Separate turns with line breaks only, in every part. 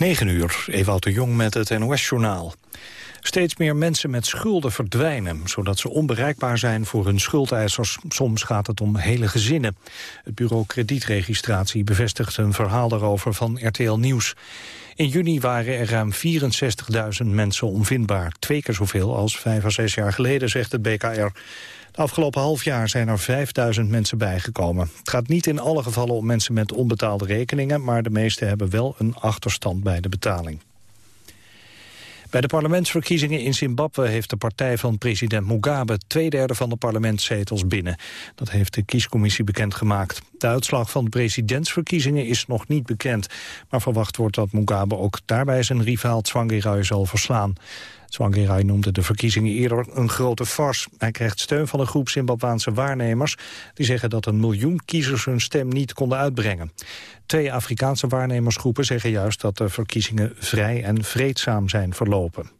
9 uur, Ewout de Jong met het NOS-journaal. Steeds meer mensen met schulden verdwijnen, zodat ze onbereikbaar zijn voor hun schuldeisers. Soms gaat het om hele gezinnen. Het bureau kredietregistratie bevestigt een verhaal daarover van RTL Nieuws. In juni waren er ruim 64.000 mensen onvindbaar. Twee keer zoveel als vijf of zes jaar geleden, zegt het BKR. De afgelopen half jaar zijn er 5000 mensen bijgekomen. Het gaat niet in alle gevallen om mensen met onbetaalde rekeningen... maar de meeste hebben wel een achterstand bij de betaling. Bij de parlementsverkiezingen in Zimbabwe heeft de partij van president Mugabe twee derde van de parlementszetels binnen. Dat heeft de kiescommissie bekendgemaakt. De uitslag van de presidentsverkiezingen is nog niet bekend, maar verwacht wordt dat Mugabe ook daarbij zijn rivaal Tsvangirai zal verslaan. Tsvangirai noemde de verkiezingen eerder een grote farce. Hij krijgt steun van een groep Zimbabwaanse waarnemers... die zeggen dat een miljoen kiezers hun stem niet konden uitbrengen. Twee Afrikaanse waarnemersgroepen zeggen juist dat de verkiezingen vrij en vreedzaam zijn verlopen.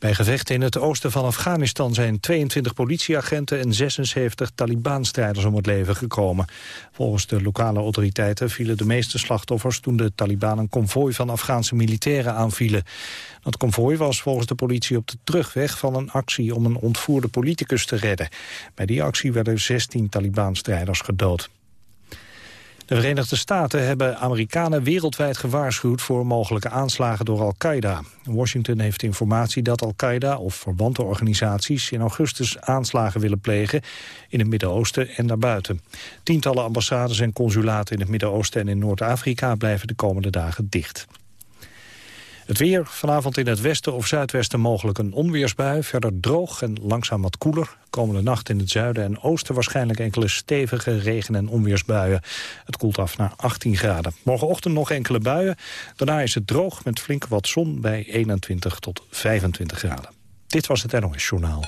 Bij gevechten in het oosten van Afghanistan zijn 22 politieagenten en 76 Taliban-strijders om het leven gekomen. Volgens de lokale autoriteiten vielen de meeste slachtoffers toen de Taliban een konvooi van Afghaanse militairen aanvielen. Dat konvooi was volgens de politie op de terugweg van een actie om een ontvoerde politicus te redden. Bij die actie werden 16 Taliban-strijders gedood. De Verenigde Staten hebben Amerikanen wereldwijd gewaarschuwd voor mogelijke aanslagen door Al-Qaeda. Washington heeft informatie dat Al-Qaeda of verwante organisaties in augustus aanslagen willen plegen in het Midden-Oosten en daarbuiten. Tientallen ambassades en consulaten in het Midden-Oosten en in Noord-Afrika blijven de komende dagen dicht. Het weer, vanavond in het westen of zuidwesten mogelijk een onweersbui. Verder droog en langzaam wat koeler. Komende nacht in het zuiden en oosten waarschijnlijk enkele stevige regen- en onweersbuien. Het koelt af naar 18 graden. Morgenochtend nog enkele buien. Daarna is het droog met flink wat zon bij 21 tot 25 graden. Dit was het NOS Journaal.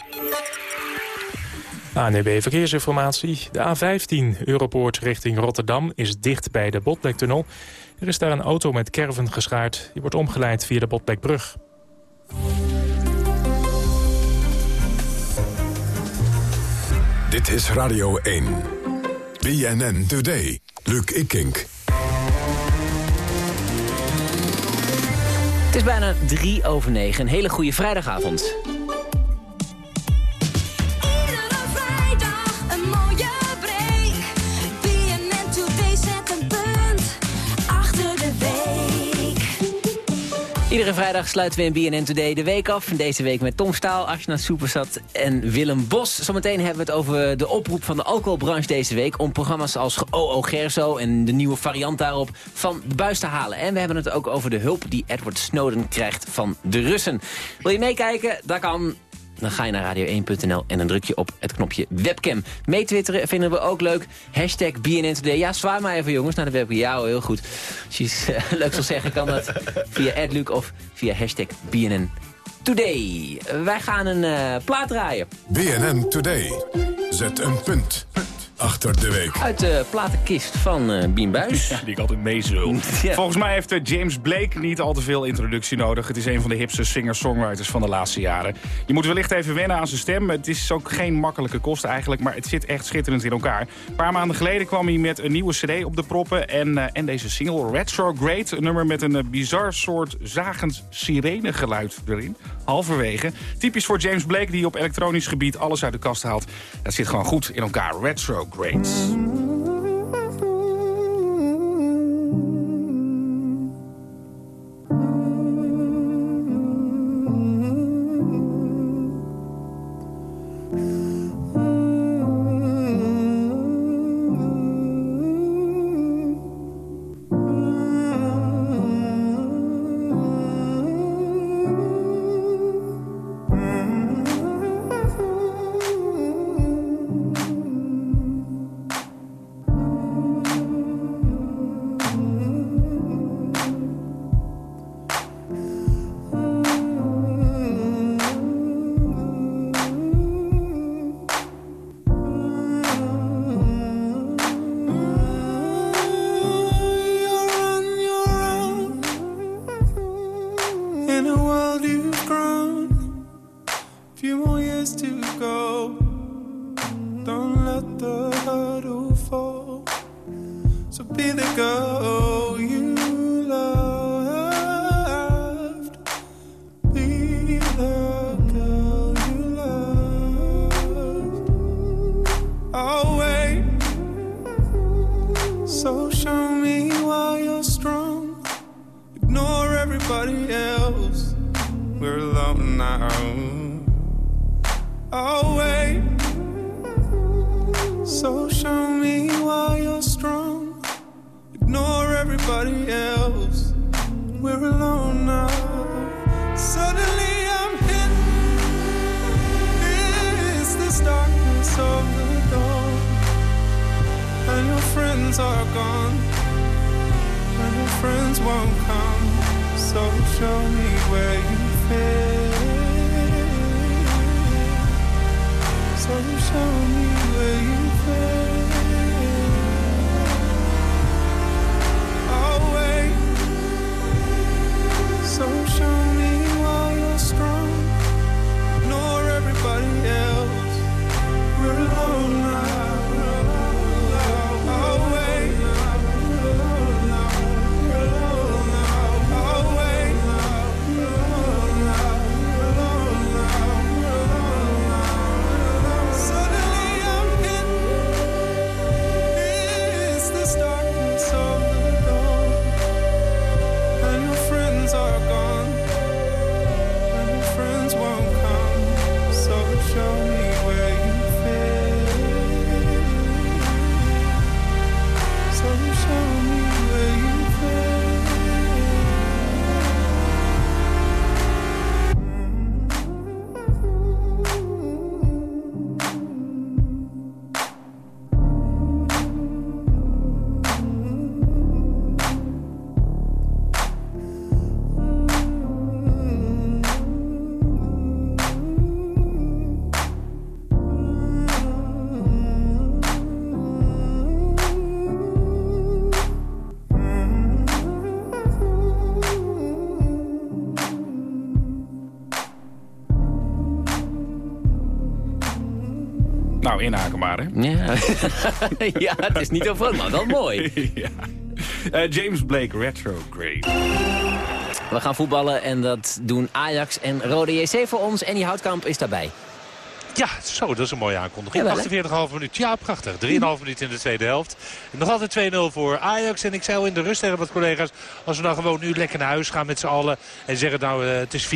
ANB Verkeersinformatie. De A15 Europoort richting Rotterdam is dicht bij de Botlektunnel. Er is daar een auto met kerven geschaard. Die wordt omgeleid via de Botlekbrug.
Dit is Radio 1. BNN Today. Luc Ikink.
Het is bijna drie over negen. Een hele goede vrijdagavond. Iedere vrijdag sluiten we in BNN Today de week af. Deze week met Tom Staal, Asna Soepersat en Willem Bos. Zometeen hebben we het over de oproep van de alcoholbranche deze week... om programma's als OO Gerso en de nieuwe variant daarop van de buis te halen. En we hebben het ook over de hulp die Edward Snowden krijgt van de Russen. Wil je meekijken? Dat kan dan ga je naar radio1.nl en dan druk je op het knopje webcam. Meetwitteren vinden we ook leuk. Hashtag BNN Today. Ja, zwaar maar even jongens naar de webcam. Ja, heel goed. Als je iets uh, leuks wil zeggen kan dat via AdLuc of via hashtag BNN Today. Wij gaan een uh, plaat draaien.
BNN Today. Zet een punt achter de week.
Uit de platenkist van uh, Bien Buis.
Ja, die ik altijd meezul. ja. Volgens mij heeft uh, James Blake niet al te veel introductie nodig. Het is een van de hipste singer-songwriters van de laatste jaren. Je moet wellicht even wennen aan zijn stem. Het is ook geen makkelijke kost eigenlijk, maar het zit echt schitterend in elkaar. Een paar maanden geleden kwam hij met een nieuwe cd op de proppen. En, uh, en deze single, Retrograde, een nummer met een bizar soort zagend sirenegeluid erin. Halverwege. Typisch voor James Blake die op elektronisch gebied alles uit de kast haalt. Dat zit gewoon goed in elkaar. Retro
greats. Are gone. And your friends won't come. So show me where you fit. So show me where you fit.
Ja. het is niet over, maar wel mooi.
ja. Eh, James Blake, Retrograde.
We gaan voetballen en dat doen Ajax en Rode JC voor ons. En die Houtkamp is daarbij.
Ja, zo, dat is een mooie aankondiging.
Jawel,
48,5 minuut. Ja, prachtig. 3,5 minuten in de tweede helft. Nog altijd 2-0 voor Ajax. En ik zei al in de rust tegen wat collega's... als we dan gewoon nu lekker naar huis gaan met z'n allen... en zeggen nou, eh, het is 4-0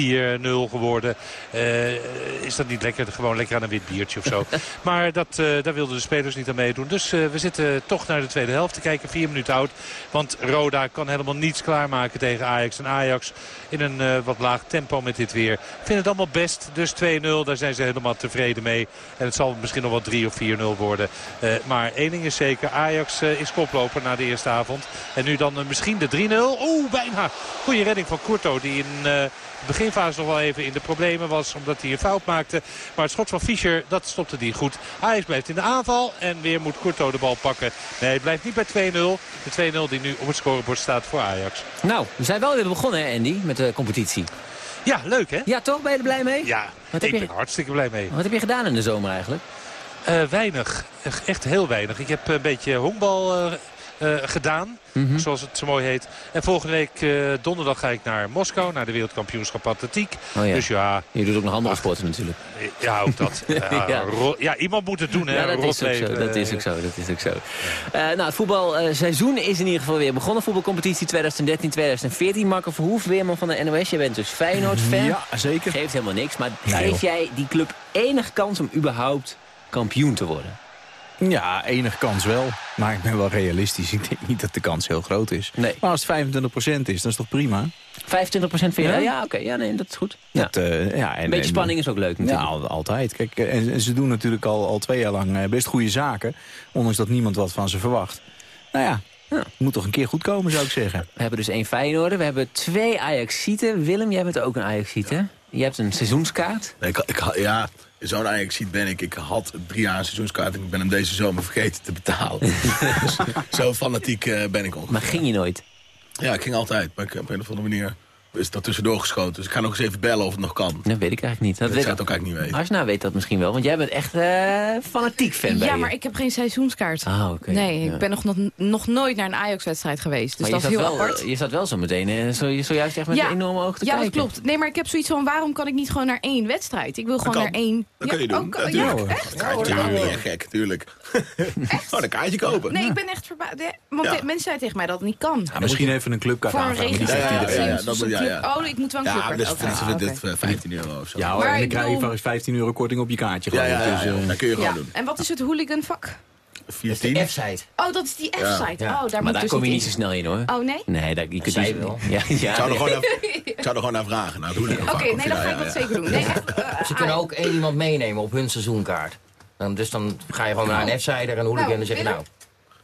geworden... eh, is dat niet lekker? Gewoon lekker aan een wit biertje of zo. maar dat, eh, daar wilden de spelers niet aan meedoen. Dus we zitten toch naar de tweede helft te kijken. Vier minuten oud. Want Roda kan helemaal niets klaarmaken tegen Ajax. En Ajax in een wat laag tempo met dit weer. Vinden het allemaal best. Dus 2-0, daar zijn ze helemaal tevreden mee. En het zal misschien nog wel 3 of 4-0 worden. Eh, maar één ding is zeker. Ajax eh, is koploper na de eerste avond. En nu dan eh, misschien de 3-0. Oeh, bijna. Goede redding van Courto. Die in de beginfase nog wel even in de problemen was. Omdat hij een fout maakte. Maar het schot van Fischer, dat stopte die goed. Ajax blijft in de aanval. En weer moet Courto de bal pakken. Nee, het blijft niet bij 2-0. De 2-0 die nu op het scorebord staat voor Ajax.
Nou, we zijn wel weer begonnen, Andy, met de competitie.
Ja, leuk hè?
Ja, toch? Ben je er blij mee?
Ja,
Wat
ik
heb je-
ben er hartstikke blij mee.
Wat heb je gedaan in de zomer eigenlijk?
Eh, weinig. Echt- Echt heel weinig. Ik heb een beetje honkbal eh, eh, gedaan.
Mhm.
Zoals het zo mooi heet. En volgende week eh, donderdag ga ik naar Moskou. Naar de wereldkampioenschap atletiek.
Oh ja.
Dus ja,
Je doet ook nog andere sporten natuurlijk.
ja ook dat. ja, iemand moet het doen hè.
Ja, dat is, ook zo, dat is
eh,
ook zo. Dat is ook zo. Eh, nou, het voetbalseizoen is in ieder geval weer begonnen. Voetbalcompetitie 2013-2014. Marco Verhoef, weerman van de NOS. Je bent dus Feyenoord-fan.
Ja, zeker.
Geeft helemaal niks. Maar geef jij die club enig kans om überhaupt kampioen te worden?
Ja, enige kans wel. Maar ik ben wel realistisch. Ik denk niet dat de kans heel groot is.
Nee.
Maar als het 25% is, dat is toch prima?
25% vind je?
Ja.
Ja, oké. Ja, nee, dat is goed. Ja.
Eh, ja, en,
Een beetje
en-
spanning is ook leuk
Ja,
natuurlijk.
al- altijd. Kijk, eh, en, en ze doen natuurlijk al, al twee jaar lang eh, best goede zaken. Ondanks dat niemand wat van ze verwacht. Nou ja,
Ja.
moet toch een keer goed komen, zou ik zeggen.
We hebben dus één Feyenoorder. We hebben twee Ajaxieten. Willem, jij bent ook een Ajaxiet, hè? Je hebt een seizoenskaart.
Ik, ik, ja, zo'n Ajax ben ik. Ik had drie jaar een seizoenskaart en ik ben hem deze zomer vergeten te betalen. dus zo fanatiek eh, ben ik ongeveer.
Maar ging je nooit?
Ja, ik ging altijd. Maar ik, op een of andere manier is dat tussendoor geschoten. Dus ik ga nog eens even bellen of het nog kan.
Dat weet ik eigenlijk niet. Dat
ik
weet
zou het ook eigenlijk niet weten.
Arsna weet dat misschien wel, want jij bent echt eh, fanatiek fan bij
Ja,
je.
maar ik heb geen seizoenskaart.
Ah, oké.
nee,
ja.
ik ben nog, nog, nog nooit naar een Ajax-wedstrijd geweest. Dus
maar
dat is heel
wel,
apart.
Je zat wel zo meteen, eh, zo, zojuist echt met
Ja.
een enorme oog te
ja,
kijken.
dat klopt. Nee, maar ik heb zoiets van, waarom kan ik niet gewoon naar één wedstrijd? Ik wil gewoon
kan.
naar één...
Dat
ja,
kun je doen.
ook-
Natuurlijk.
ja, echt?
Ja, tuurlijk, gek, tuurlijk. Oh, een kaartje kopen.
Nee, ik ben echt verbaasd. Want
Ja.
de- mensen zeiden tegen mij dat het niet kan.
Misschien even een clubkaart
Voor een
aanvragen. maar die
regio.
zegt
Ja, ja,
iedereen.
ja, dat moet- ja, ja.
Oh, ik moet wel een
Ja,
clubkaart.
dus dit,
Ah,
dit,
oké.
dit, 15 euro of zo.
Ja hoor,
Maar
en dan krijg je
bedoel-
vast 15 euro korting op je kaartje.
ja,
geloof
ja,
ik.
ja,
Dus,
ja,
eh,
dat kun je gewoon
Ja.
doen.
En wat is het hooliganvak?
14.
F-site.
Oh, dat is die F-site.
Ja.
Oh, daar moet
Maar
ik
daar
dus
kom je
niet
zo snel in hoor.
Oh, nee?
Nee, daar, je kunt
zij
niet-
wel.
Ja, ja.
Ik zou, er gewoon naar, ik zou er gewoon naar vragen. Hooliganvak.
Oké,
Of
nee, dan ga ik
ja,
dat
ja.
zeker doen. Nee, echt, eh,
Ze kunnen
ah,
ook één iemand meenemen op hun seizoenkaart. Dan, dus dan ga je gewoon naar een F-site en een hooligan en dan zeg je nou...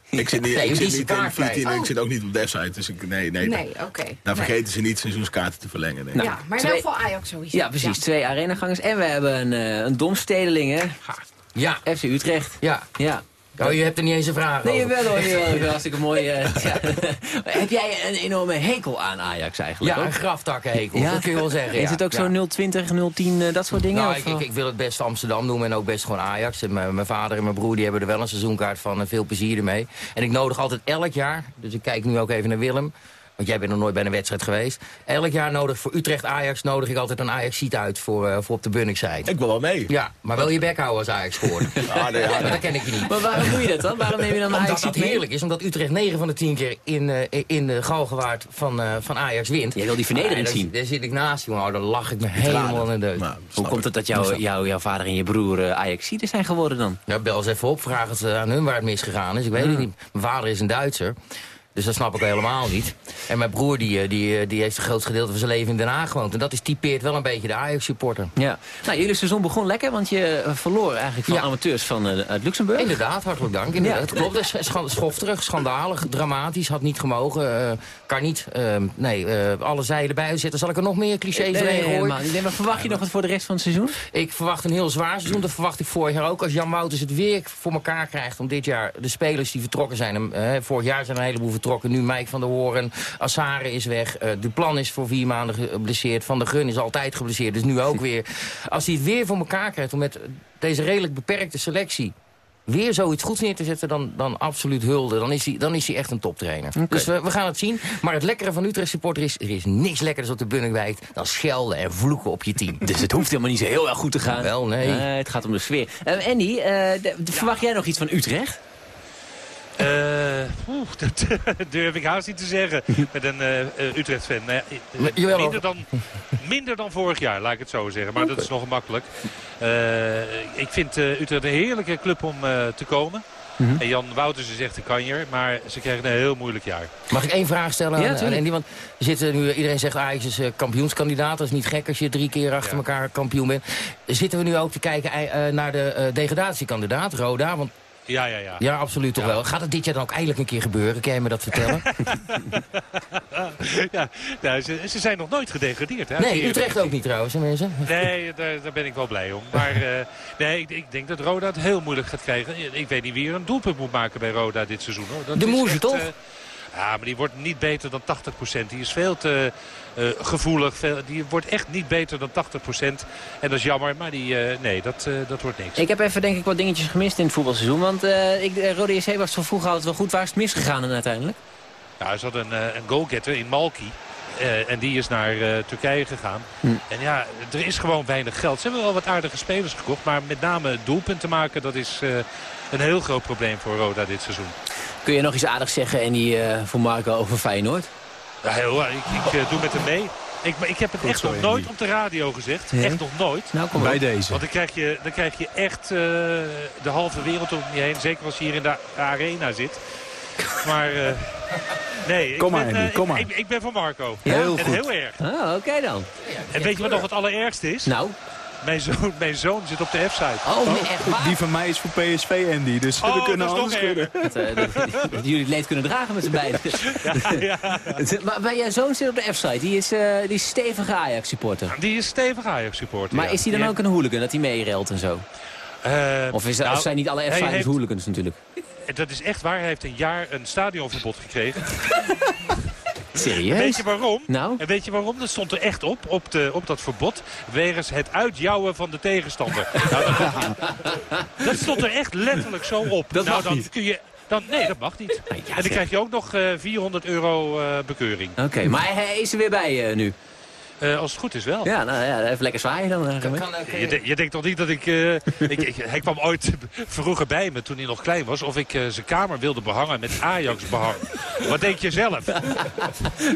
Ik zit niet,
Nee,
ik zit niet
de
in
kaart
14 en ik zit ook niet op de website. Dus ik, nee, nee,
Nee, oké.
Daar
Nee.
vergeten ze niet seizoenskaarten te verlengen. Denk ik.
Ja, maar in
Twee-
elk geval Ajax sowieso.
Ja, precies. Twee arenagangers. En we hebben een, eh, een domstedeling, hè?
Ja,
FC Utrecht.
ja.
Ja.
Oh, je hebt er niet eens een vraag
Nee,
over.
jawel hoor. jawel, Hartstikke mooi. eh, ja. Heb jij een enorme hekel aan Ajax eigenlijk?
Ja,
ook?
een graftakkenhekel,
Ja?
dat kun je wel zeggen.
Is het ook zo 020, 010, eh, dat soort dingen?
Nou,
of,
ik, ik,
eh?
ik wil het best Amsterdam noemen en ook best gewoon Ajax. En mijn vader en mijn broer die hebben er wel een seizoenkaart van en veel plezier ermee. En ik nodig altijd elk jaar, dus ik kijk nu ook even naar Willem... want jij bent nog nooit bij een wedstrijd geweest. Elk jaar nodig voor Utrecht-Ajax nodig ik altijd een Ajax-seat uit voor, eh, voor op de Bunningside.
Ik wil wel mee.
Ja, maar wel je bek houden als Ajax scoort.
Ah, nee, ja, nee.
dat ken ik je niet.
Maar waarom doe je dat dan? Waarom neem je dan een
Omdat
Ajax
dat
mee?
heerlijk is, omdat Utrecht 9 van de 10 keer in, eh, in de Galgenwaard van, eh, van Ajax wint.
Jij wil die vernedering
daar-
zien.
Daar zit ik naast, jongen. Oh, dan lach ik me helemaal in de deuk.
Maar,
Hoe komt het dat jou, jou, jouw vader en je broer uh, Ajaxiden zijn geworden dan?
Ja, bel eens even op, vraag het eh, aan hun waar het misgegaan is. Ik weet het niet. Mijn vader is een Duitser. Dus dat snap ik helemaal niet. En mijn broer die, eh, die, eh, die heeft het grootste gedeelte van zijn leven in Den Haag gewoond. En dat is typeert wel een beetje de Ajax-supporter.
Ja. Nou, jullie seizoen begon lekker, want je eh, verloor eigenlijk van
Ja.
amateurs van, uit Luxemburg.
Inderdaad, hartelijk dank. Inderdaad.
Ja.
Het klopt, dat is scha- schofterig, schandalig, dramatisch. Had niet gemogen, kan niet. eh, nee, alle zeilen bij zitten. Zal ik er nog meer clichés
Nee, nee,
gooien?
helemaal niet. Nee, maar verwacht je nog wat voor de rest van het seizoen?
Ik verwacht een heel zwaar seizoen. Dat verwacht ik vorig jaar ook. Als Jan Wouters het weer voor elkaar krijgt om dit jaar de spelers die vertrokken zijn. eh, vorig jaar zijn er een heleboel vertrokken. Nu Mike van der Hoorn, Assare is weg. eh Duplan is voor vier maanden geblesseerd. Van der Gun is altijd geblesseerd. Dus nu ook weer. Als hij het weer voor elkaar krijgt om met deze redelijk beperkte selectie weer zoiets goeds neer te zetten, dan, dan absoluut hulde. Dan is hij, dan is hij echt een toptrainer. Dus we, we gaan het zien. Maar het lekkere van Utrecht supporter is, er is niks lekkerders op de Bunninkwijk dan schelden en vloeken op je team.
Dus het hoeft helemaal niet zo heel erg goed te gaan.
Wel, nee.
Het gaat om de sfeer. Eh, Andy, eh, verwacht jij nog iets van Utrecht?
Eh, oeh, dat durf ik haast niet te zeggen met een eh, Utrecht-fan. Nou ja, eh, minder, dan, minder dan vorig jaar, laat ik het zo zeggen. Maar dat is nog gemakkelijk. Eh, ik vind Utrecht een heerlijke club om te komen.
Mhm.
En Jan Wouters is echt een kanjer, maar ze krijgen een heel moeilijk jaar.
Mag ik één vraag stellen
Ja,
aan, aan? Want zitten nu, iedereen zegt Ajax is eh, kampioenskandidaat. Dat is niet gek als je drie keer achter
Ja.
elkaar kampioen bent. Zitten we nu ook te kijken naar de degradatiekandidaat, Roda? Want
Ja, ja, ja.
ja, absoluut toch
Ja.
wel. Gaat het dit jaar dan ook eindelijk een keer gebeuren? Kan je me dat vertellen?
ja nou, ze, ze zijn nog nooit gedegradeerd. Hè,
nee, Utrecht ook niet trouwens, mensen.
Nee, daar, daar ben ik wel blij om. Maar eh, nee, ik, ik denk dat Roda het heel moeilijk gaat krijgen. Ik weet niet wie er een doelpunt moet maken bij Roda dit seizoen. Hoor. Dat
De
echt,
toch?
eh, ja, maar die wordt niet beter dan 80%. Die is veel te eh, gevoelig. Veel, die wordt echt niet beter dan 80%. En dat is jammer, maar die, eh, nee, dat, eh, dat wordt niks.
Ik heb even denk ik wat dingetjes gemist in het voetbalseizoen. Want ik, Rode JC was van vroeger altijd wel goed. Waar is het misgegaan dan uiteindelijk?
Ja, ze hadden een, een goalgetter in Malki. En die is naar Turkije gegaan.
Hm.
En ja, er is gewoon weinig geld. Ze hebben wel wat aardige spelers gekocht. Maar met name doelpunten maken, dat is een heel groot probleem voor Roda dit seizoen.
Kun je nog iets aardigs zeggen, Andy, eh voor Marco over Feyenoord?
Ja, heel, ik, ik eh, doe met hem mee. Ik, ik heb het
Goed
echt nog nooit op de radio gezegd. Echt nog nooit.
Nou, kom
Bij
op.
deze.
Want dan krijg je, dan krijg je echt eh, de halve wereld om je heen. Zeker als je hier in de arena zit. Maar eh, nee, ik
Kom maar,
ben,
Andy, kom
ik,
maar.
Ik, ik ben van Marco.
Ja?
Heel
en
goed.
heel erg.
Ah, oké dan.
En weet je wat nog het allerergste is?
Nou,
Mijn, zoon, mijn zoon zit op de F-site.
oh, nee, echt waar?
Die van mij is voor PSV, Andy. Dus we
Oh,
kunnen
dat is nog
alles schudden.
Dat, eh, dat- dat jullie het leed kunnen dragen met z'n beiden.
Ja,
maar, maar jouw zoon zit op de F-site. Die is, eh, die is stevige Ajax-supporter.
Die is stevig Ajax supporter.
Maar
ja.
is hij dan ook een hooligan, dat hij meerelt en zo?
Eh,
Of, is,
nou,
of zijn niet alle
hij
F-siters
heeft-
hooligans natuurlijk?
Dat is echt waar. Hij heeft een jaar een stadionverbod gekregen.
Serieus?
Weet je waarom?
Nou?
En weet je waarom? Dat stond er echt op, op, de, op dat verbod. Wegens het uitjouwen van de tegenstander. nou, dat, dat stond er echt letterlijk zo op.
Dat
nou,
mag
dan
niet.
Kun je, dan, nee, dat mag niet.
ja,
en dan krijg je ook nog eh, 400 euro eh, bekeuring.
Oké, maar hij is er weer bij eh, nu.
Eh, als het goed is wel.
Ja, nou ja, even lekker zwaaien dan. eh, Remy.
Je, je denkt toch niet dat ik, eh, ik, ik... Hij kwam ooit vroeger bij me toen hij nog klein was... of ik eh, zijn kamer wilde behangen met Ajax-behang. Wat denk je zelf?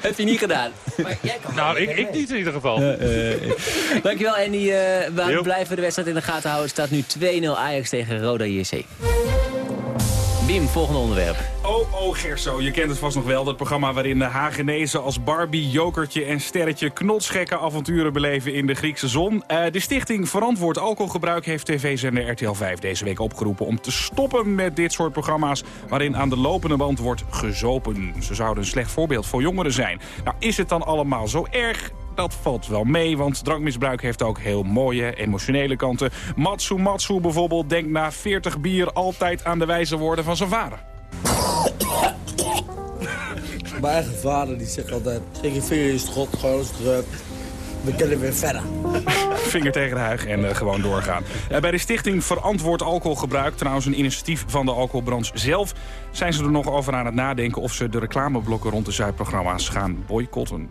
Heb je niet gedaan.
Nou, ik, ik niet in ieder geval.
Dankjewel Andy. eh we blijven de wedstrijd in de gaten houden. Het staat nu 2-0 Ajax tegen Roda JC. Bim, volgende onderwerp.
Oh, oh, Gerso, je kent het vast nog wel. Dat programma waarin de Hagenezen als Barbie, Jokertje en Sterretje... knotsgekke avonturen beleven in de Griekse zon. Eh, de stichting Verantwoord Alcoholgebruik heeft tv-zender RTL 5 deze week opgeroepen... om te stoppen met dit soort programma's waarin aan de lopende band wordt gezopen. Ze zouden een slecht voorbeeld voor jongeren zijn. Nou, is het dan allemaal zo erg? Dat valt wel mee, want drankmisbruik heeft ook heel mooie, emotionele kanten. Matsu Matsu bijvoorbeeld denkt na 40 bier altijd aan de wijze woorden van zijn vader.
Mijn eigen vader die zegt altijd, steek je vinger in je schot, gewoon druk. We kunnen weer verder.
Vinger tegen de huig en eh, gewoon doorgaan. Eh, bij de stichting Verantwoord Alcoholgebruik, trouwens een initiatief van de alcoholbranche zelf... zijn ze er nog over aan het nadenken of ze de reclameblokken rond de Zuidprogramma's gaan boycotten.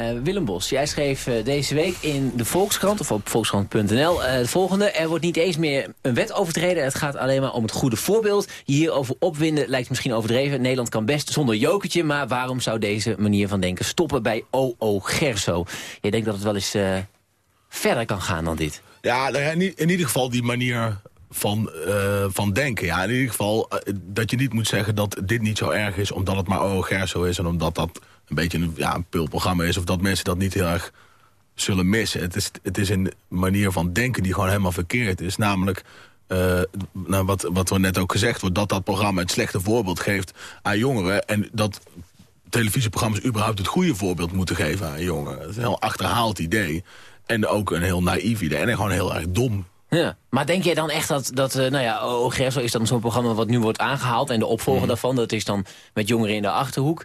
Eh, Willem Bos, jij schreef eh, deze week in de Volkskrant, of op volkskrant.nl, eh, het volgende. Er wordt niet eens meer een wet overtreden. Het gaat alleen maar om het goede voorbeeld. Hierover opwinden lijkt misschien overdreven. Nederland kan best zonder jokertje, maar waarom zou deze manier van denken stoppen bij OO Gerso? Je denkt dat het wel eens eh, verder kan gaan dan dit.
Ja, nou in, ieder geval die manier van, eh, van denken. Ja, in ieder geval eh, dat je niet moet zeggen dat dit niet zo erg is... omdat het maar OO Gerso is en omdat dat een beetje een, ja, pulprogramma is... of dat mensen dat niet heel erg zullen missen. Het is, het is een manier van denken die gewoon helemaal verkeerd is. Namelijk, eh, nou, wat, wat er net ook gezegd wordt... dat dat programma het slechte voorbeeld geeft aan jongeren... en dat televisieprogramma's überhaupt het goede voorbeeld moeten geven aan jongeren. Het is een heel achterhaald idee. En ook een heel naïef idee. En gewoon heel erg dom.
Ja. Maar denk jij dan echt dat, dat eh, nou ja, Gerso is dan zo'n programma wat nu wordt aangehaald... en de opvolger daarvan, dat is dan met jongeren in de Achterhoek.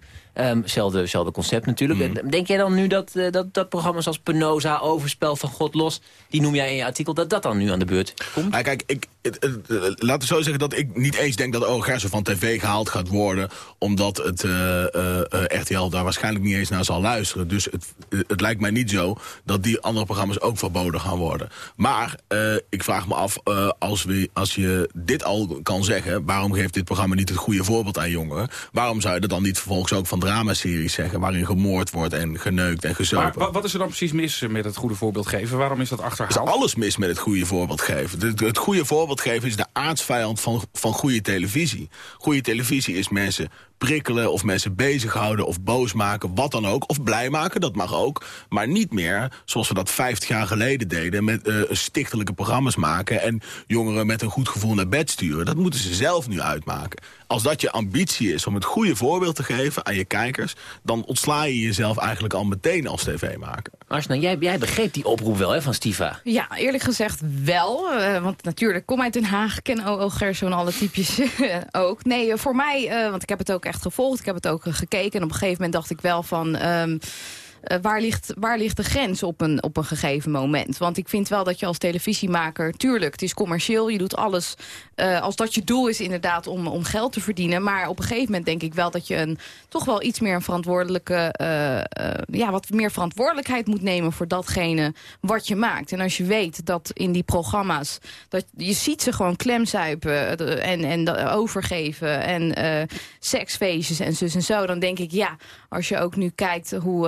Zelfde, zelfde concept natuurlijk. Eh, Denk jij dan nu dat, eh, dat, dat programma's als Penosa, Overspel van God Los... die noem jij in je artikel, dat dat dan nu aan de beurt komt?
Maar kijk, ik, het, het- laat ik zo zeggen dat ik niet eens denk dat Gerso van tv gehaald gaat worden. Omdat het eh, eh, eh, RTL daar waarschijnlijk niet eens naar zal luisteren. Dus het, het lijkt mij niet zo dat die andere programma's ook verboden gaan worden. Maar eh, ik vraag me af, eh, als, we, als je dit al kan zeggen... waarom geeft dit programma niet het goede voorbeeld aan jongeren? Waarom zou je dat dan niet vervolgens ook van dramaseries zeggen... waarin gemoord wordt en geneukt en gezopen?
Maar wat is er dan precies mis met het goede voorbeeld geven? Waarom is dat
Er is
achterhaald?
alles mis met het goede voorbeeld geven. Het, het goede voorbeeld geven is de aardsvijand van, van goede televisie. Goede televisie is mensen prikkelen of mensen bezighouden of boos maken, wat dan ook. Of blij maken, dat mag ook. Maar niet meer zoals we dat 50 jaar geleden deden... met eh, stichtelijke programma's maken... en jongeren met een goed gevoel naar bed sturen. Dat moeten ze zelf nu uitmaken. Als dat je ambitie is om het goede voorbeeld te geven aan je kijkers... dan ontsla je jezelf eigenlijk al meteen als tv-maker.
Arsna, jij, jij begreep die oproep wel hè, van Stiva.
Ja, eerlijk gezegd wel. eh, want natuurlijk, kom uit Den Haag, ken OO Gerso en alle typjes ook. Nee, eh, voor mij, eh, want ik heb het ook echt gevolgd, ik heb het ook eh, gekeken. En op een gegeven moment dacht ik wel van... ehm, eh, waar, ligt, waar ligt de grens op een, op een gegeven moment? Want ik vind wel dat je als televisiemaker... tuurlijk, het is commercieel, je doet alles... eh, als dat je doel is inderdaad om, om geld te verdienen. Maar op een gegeven moment denk ik wel dat je een, toch wel iets meer een verantwoordelijke... eh, ja, wat meer verantwoordelijkheid moet nemen voor datgene wat je maakt. En als je weet dat in die programma's... dat je ziet ze gewoon klemzuipen en, en overgeven... en seksfeestjes en zus en zo... dan denk ik, ja, als je ook nu kijkt hoe...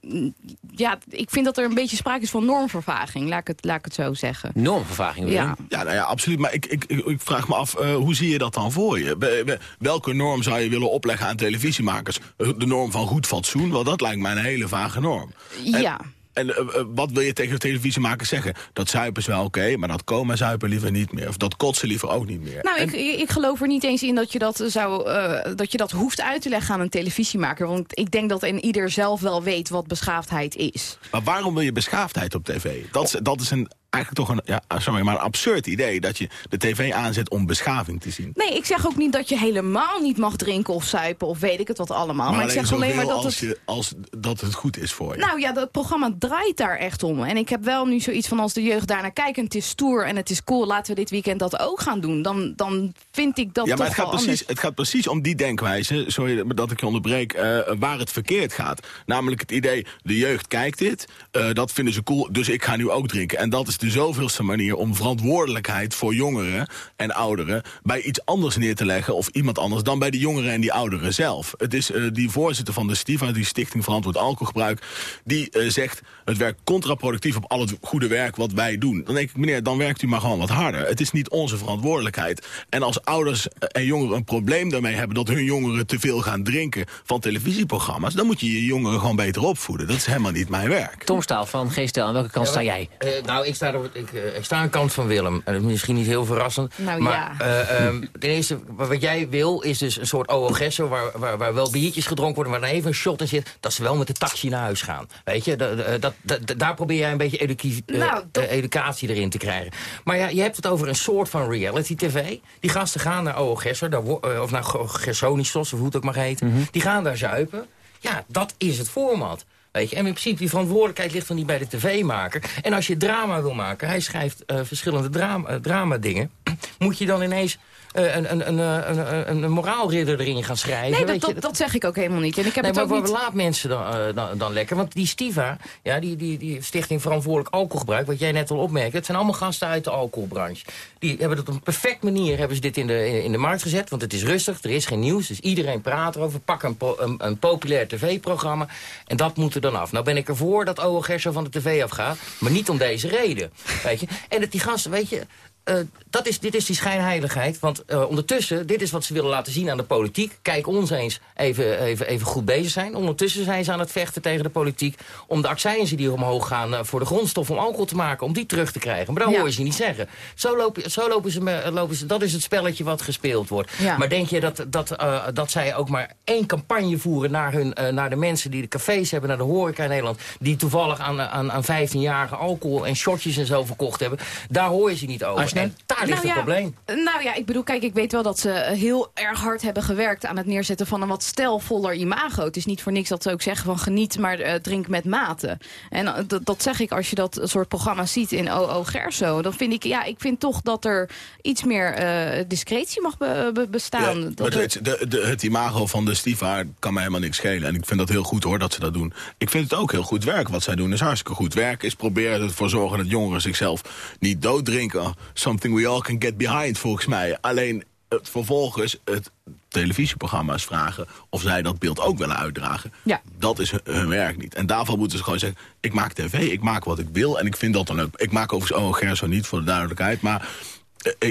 eh, ja, ik vind dat er een beetje sprake is van normvervaging. Laat ik het, laat ik het zo zeggen.
Normvervaging.
Ja.
Ja, nou ja, absoluut. Maar ik, ik, ik, vraag me af, eh, hoe zie je dat dan voor je? Be- be- Welke norm zou je willen opleggen aan televisiemakers? De norm van goed fatsoen? Wel, dat lijkt mij een hele vage norm.
Ja.
En eh, eh, wat wil je tegen de televisiemakers zeggen? Dat zuipen is wel oké, maar dat komen zuipen liever niet meer. Of dat kotsen liever ook niet meer.
Nou,
En-
ik, ik geloof er niet eens in dat je dat, zou, eh, dat je dat hoeft uit te leggen aan een televisiemaker. Want ik denk dat een ieder zelf wel weet wat beschaafdheid is.
Maar waarom wil je beschaafdheid op tv? Dat is, dat is een eigenlijk toch een, ja, sorry, maar een absurd idee... dat je de tv aanzet om beschaving te zien.
Nee, ik zeg ook niet dat je helemaal niet mag drinken of suipen of weet ik het wat allemaal. Maar, ik zeg alleen maar dat
als,
het...
je, als dat het goed is voor je.
Nou ja, dat programma draait daar echt om. En ik heb wel nu zoiets van als de jeugd daarnaar kijkt... en het is stoer en het is cool, laten we dit weekend dat ook gaan doen. Dan, dan vind ik dat
ja, maar
toch
het gaat, precies,
anders.
het gaat precies om die denkwijze, sorry dat ik je onderbreek, eh, waar het verkeerd gaat. Namelijk het idee, de jeugd kijkt dit, eh, dat vinden ze cool, dus ik ga nu ook drinken. En dat is de zoveelste manier om verantwoordelijkheid voor jongeren en ouderen bij iets anders neer te leggen, of iemand anders, dan bij de jongeren en die ouderen zelf. Het is eh, die voorzitter van de STIVA, die Stichting Verantwoord Alcoholgebruik, die eh, zegt, het werkt contraproductief op al het goede werk wat wij doen. Dan denk ik, meneer, dan werkt u maar gewoon wat harder. Het is niet onze verantwoordelijkheid. En als ouders en jongeren een probleem daarmee hebben... dat hun jongeren te veel gaan drinken van televisieprogramma's... dan moet je je jongeren gewoon beter opvoeden. Dat is helemaal niet mijn werk.
Tom Staal van Geestel, aan welke kant
Ja,
sta jij?
Eh, nou, ik sta, ik, eh, ik sta aan de kant van Willem. En dat is misschien niet heel verrassend.
Nou,
maar
ja.
eh, ehm, ten eerste, wat jij wil, is dus een soort OOGesso... Waar, waar, waar wel biertjes gedronken worden, waar dan even een shot in zit... dat ze wel met de taxi naar huis gaan. Weet je, da- da- dat, dat, daar probeer jij een beetje eh,
Nou, dat-
eh, educatie erin te krijgen. Maar ja, je hebt het over een soort van reality tv. Die gasten gaan naar OOGesso, eh, of naar Gersonisos, of hoe het ook mag heten.
Mhm.
Die gaan daar zuipen. Ja, dat is het format. En in principe, die verantwoordelijkheid ligt dan niet bij de tv-maker. En als je drama wil maken, hij schrijft eh, verschillende drama, eh, drama-dingen... moet je dan ineens een, een, een, eh, een, een, een moraalridder erin gaan schrijven.
Nee, dat,
weet je?
dat, dat zeg ik ook helemaal niet. En ik heb
nee,
het
maar
niet...
laat mensen dan, eh, dan, dan lekker. Want die Stiva, ja, die, die, die Stichting Verantwoordelijk Alcoholgebruik... wat jij net al opmerkte, het zijn allemaal gasten uit de alcoholbranche. Die hebben het op een perfect manier hebben ze dit in de, in de markt gezet. Want het is rustig, er is geen nieuws. Dus iedereen praat erover. Pak een, po- een, een populair tv-programma. En dat moet er dan af. Nou ben ik ervoor dat OO Gerso van de tv afgaat. Maar niet om deze reden. Weet je? En dat die gasten, weet je... eh, dat is, dit is die schijnheiligheid. Want eh, ondertussen, dit is wat ze willen laten zien aan de politiek. Kijk ons eens even, even, even goed bezig zijn. Ondertussen zijn ze aan het vechten tegen de politiek... om de accijnzen die omhoog gaan eh, voor de grondstof om alcohol te maken... om die terug te krijgen. Maar dat
Ja.
hoor je ze niet zeggen. Zo lopen, zo lopen, ze, lopen ze... Dat is het spelletje wat gespeeld wordt.
Ja.
Maar denk je dat, dat, dat zij ook maar één campagne voeren... Naar, hun, naar de mensen die de cafés hebben, naar de horeca in Nederland... die toevallig aan, aan, aan 15-jarigen alcohol en shotjes en zo verkocht hebben... daar hoor je ze niet over. En daar ligt
Nou
het probleem.
Nou ja, ik bedoel, kijk, ik weet wel dat ze heel erg hard hebben gewerkt aan het neerzetten van een wat stelvoller imago. Het is niet voor niks dat ze ook zeggen van geniet, maar eh, drink met mate. En eh, dat, dat zeg ik als je dat soort programma's ziet in OO Gerso. Dan vind ik, ja, ik vind toch dat er iets meer eh, discretie mag be- be- bestaan.
Ja,
Dat
maar het, de, de, het imago van de Stiva kan mij helemaal niks schelen. En ik vind dat heel goed hoor, dat ze dat doen. Ik vind het ook heel goed werk wat zij doen. is hartstikke goed werk. Is proberen ervoor zorgen dat jongeren zichzelf niet dooddrinken. Something we all can get behind, volgens mij. Alleen het vervolgens het televisieprogramma's vragen... of zij dat beeld ook willen uitdragen.
Ja.
Dat is hun, hun werk niet. En daarvan moeten ze gewoon zeggen... ik maak tv, ik maak wat ik wil en ik vind dat dan leuk. Ik maak overigens OO Gerso niet, voor de duidelijkheid. Maar eh,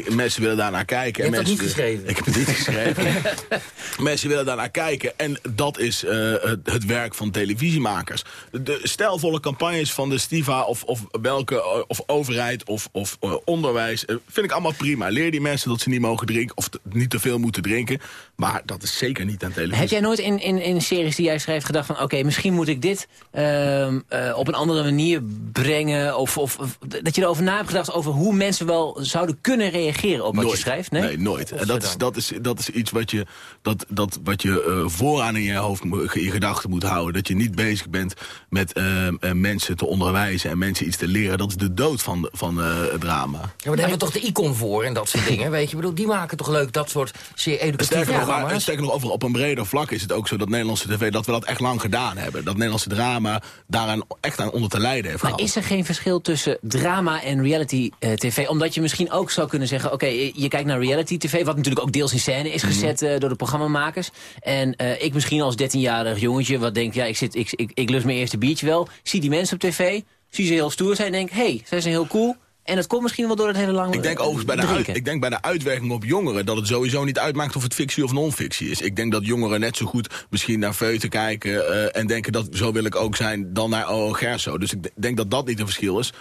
mensen willen daarnaar kijken.
Je
en
dat
mensen
niet geschreven.
Ik heb het niet geschreven. mensen willen daarnaar kijken. En dat is eh, het, het werk van televisiemakers. De stijlvolle campagnes van de Stiva of, of welke eh, of overheid of, of eh, onderwijs... eh, vind ik allemaal prima. Leer die mensen dat ze niet mogen drinken of niet te veel moeten drinken. Maar dat is zeker niet aan televisie.
Heb jij nooit in, in, in series die jij schrijft gedacht van... oké, misschien moet ik dit ehm, eh, op een andere manier brengen... Of, of, of dat je erover na hebt gedacht over hoe mensen wel zouden kunnen reageren op wat
nooit.
je schrijft?
Nee, nooit. En dat is, dat, is, dat is iets wat je, dat, dat, wat je eh, vooraan in je hoofd, in je gedachten moet houden. Dat je niet bezig bent met eh, eh, mensen te onderwijzen en mensen iets te leren. Dat is de dood van, van eh, het drama.
Ja, maar daar hebben we toch de icon voor en dat soort dingen. Weet je, Ik bedoel, die maken toch leuk dat soort zeer educatieve programma's.
sterker nog over, op een breder vlak is het ook zo dat Nederlandse tv... dat we dat echt lang gedaan hebben. Dat Nederlandse drama daaraan echt aan onder te lijden heeft
Maar
gehad.
is er geen verschil tussen drama en reality eh, tv? Omdat je misschien ook zou kunnen zeggen... oké, je je kijkt naar reality tv... wat natuurlijk ook deels in scène is gezet eh, door de programmamakers. En eh, ik misschien als 13-jarig jongetje... wat denk, ja, ik, zit, ik, ik, ik lust mijn eerste biertje wel... zie die mensen op tv, zie ze heel stoer zijn... en denk, hé, hey, zij zijn heel cool... En dat komt misschien wel door het hele lange
Ik denk overigens bij de,
drinken.
uit, ik denk bij de uitwerking op jongeren... dat het sowieso niet uitmaakt of het fictie of non-fictie is. Ik denk dat jongeren net zo goed misschien naar feuten kijken... eh, en denken dat zo wil ik ook zijn dan naar OO Gerso. Dus ik denk dat dat niet een verschil is.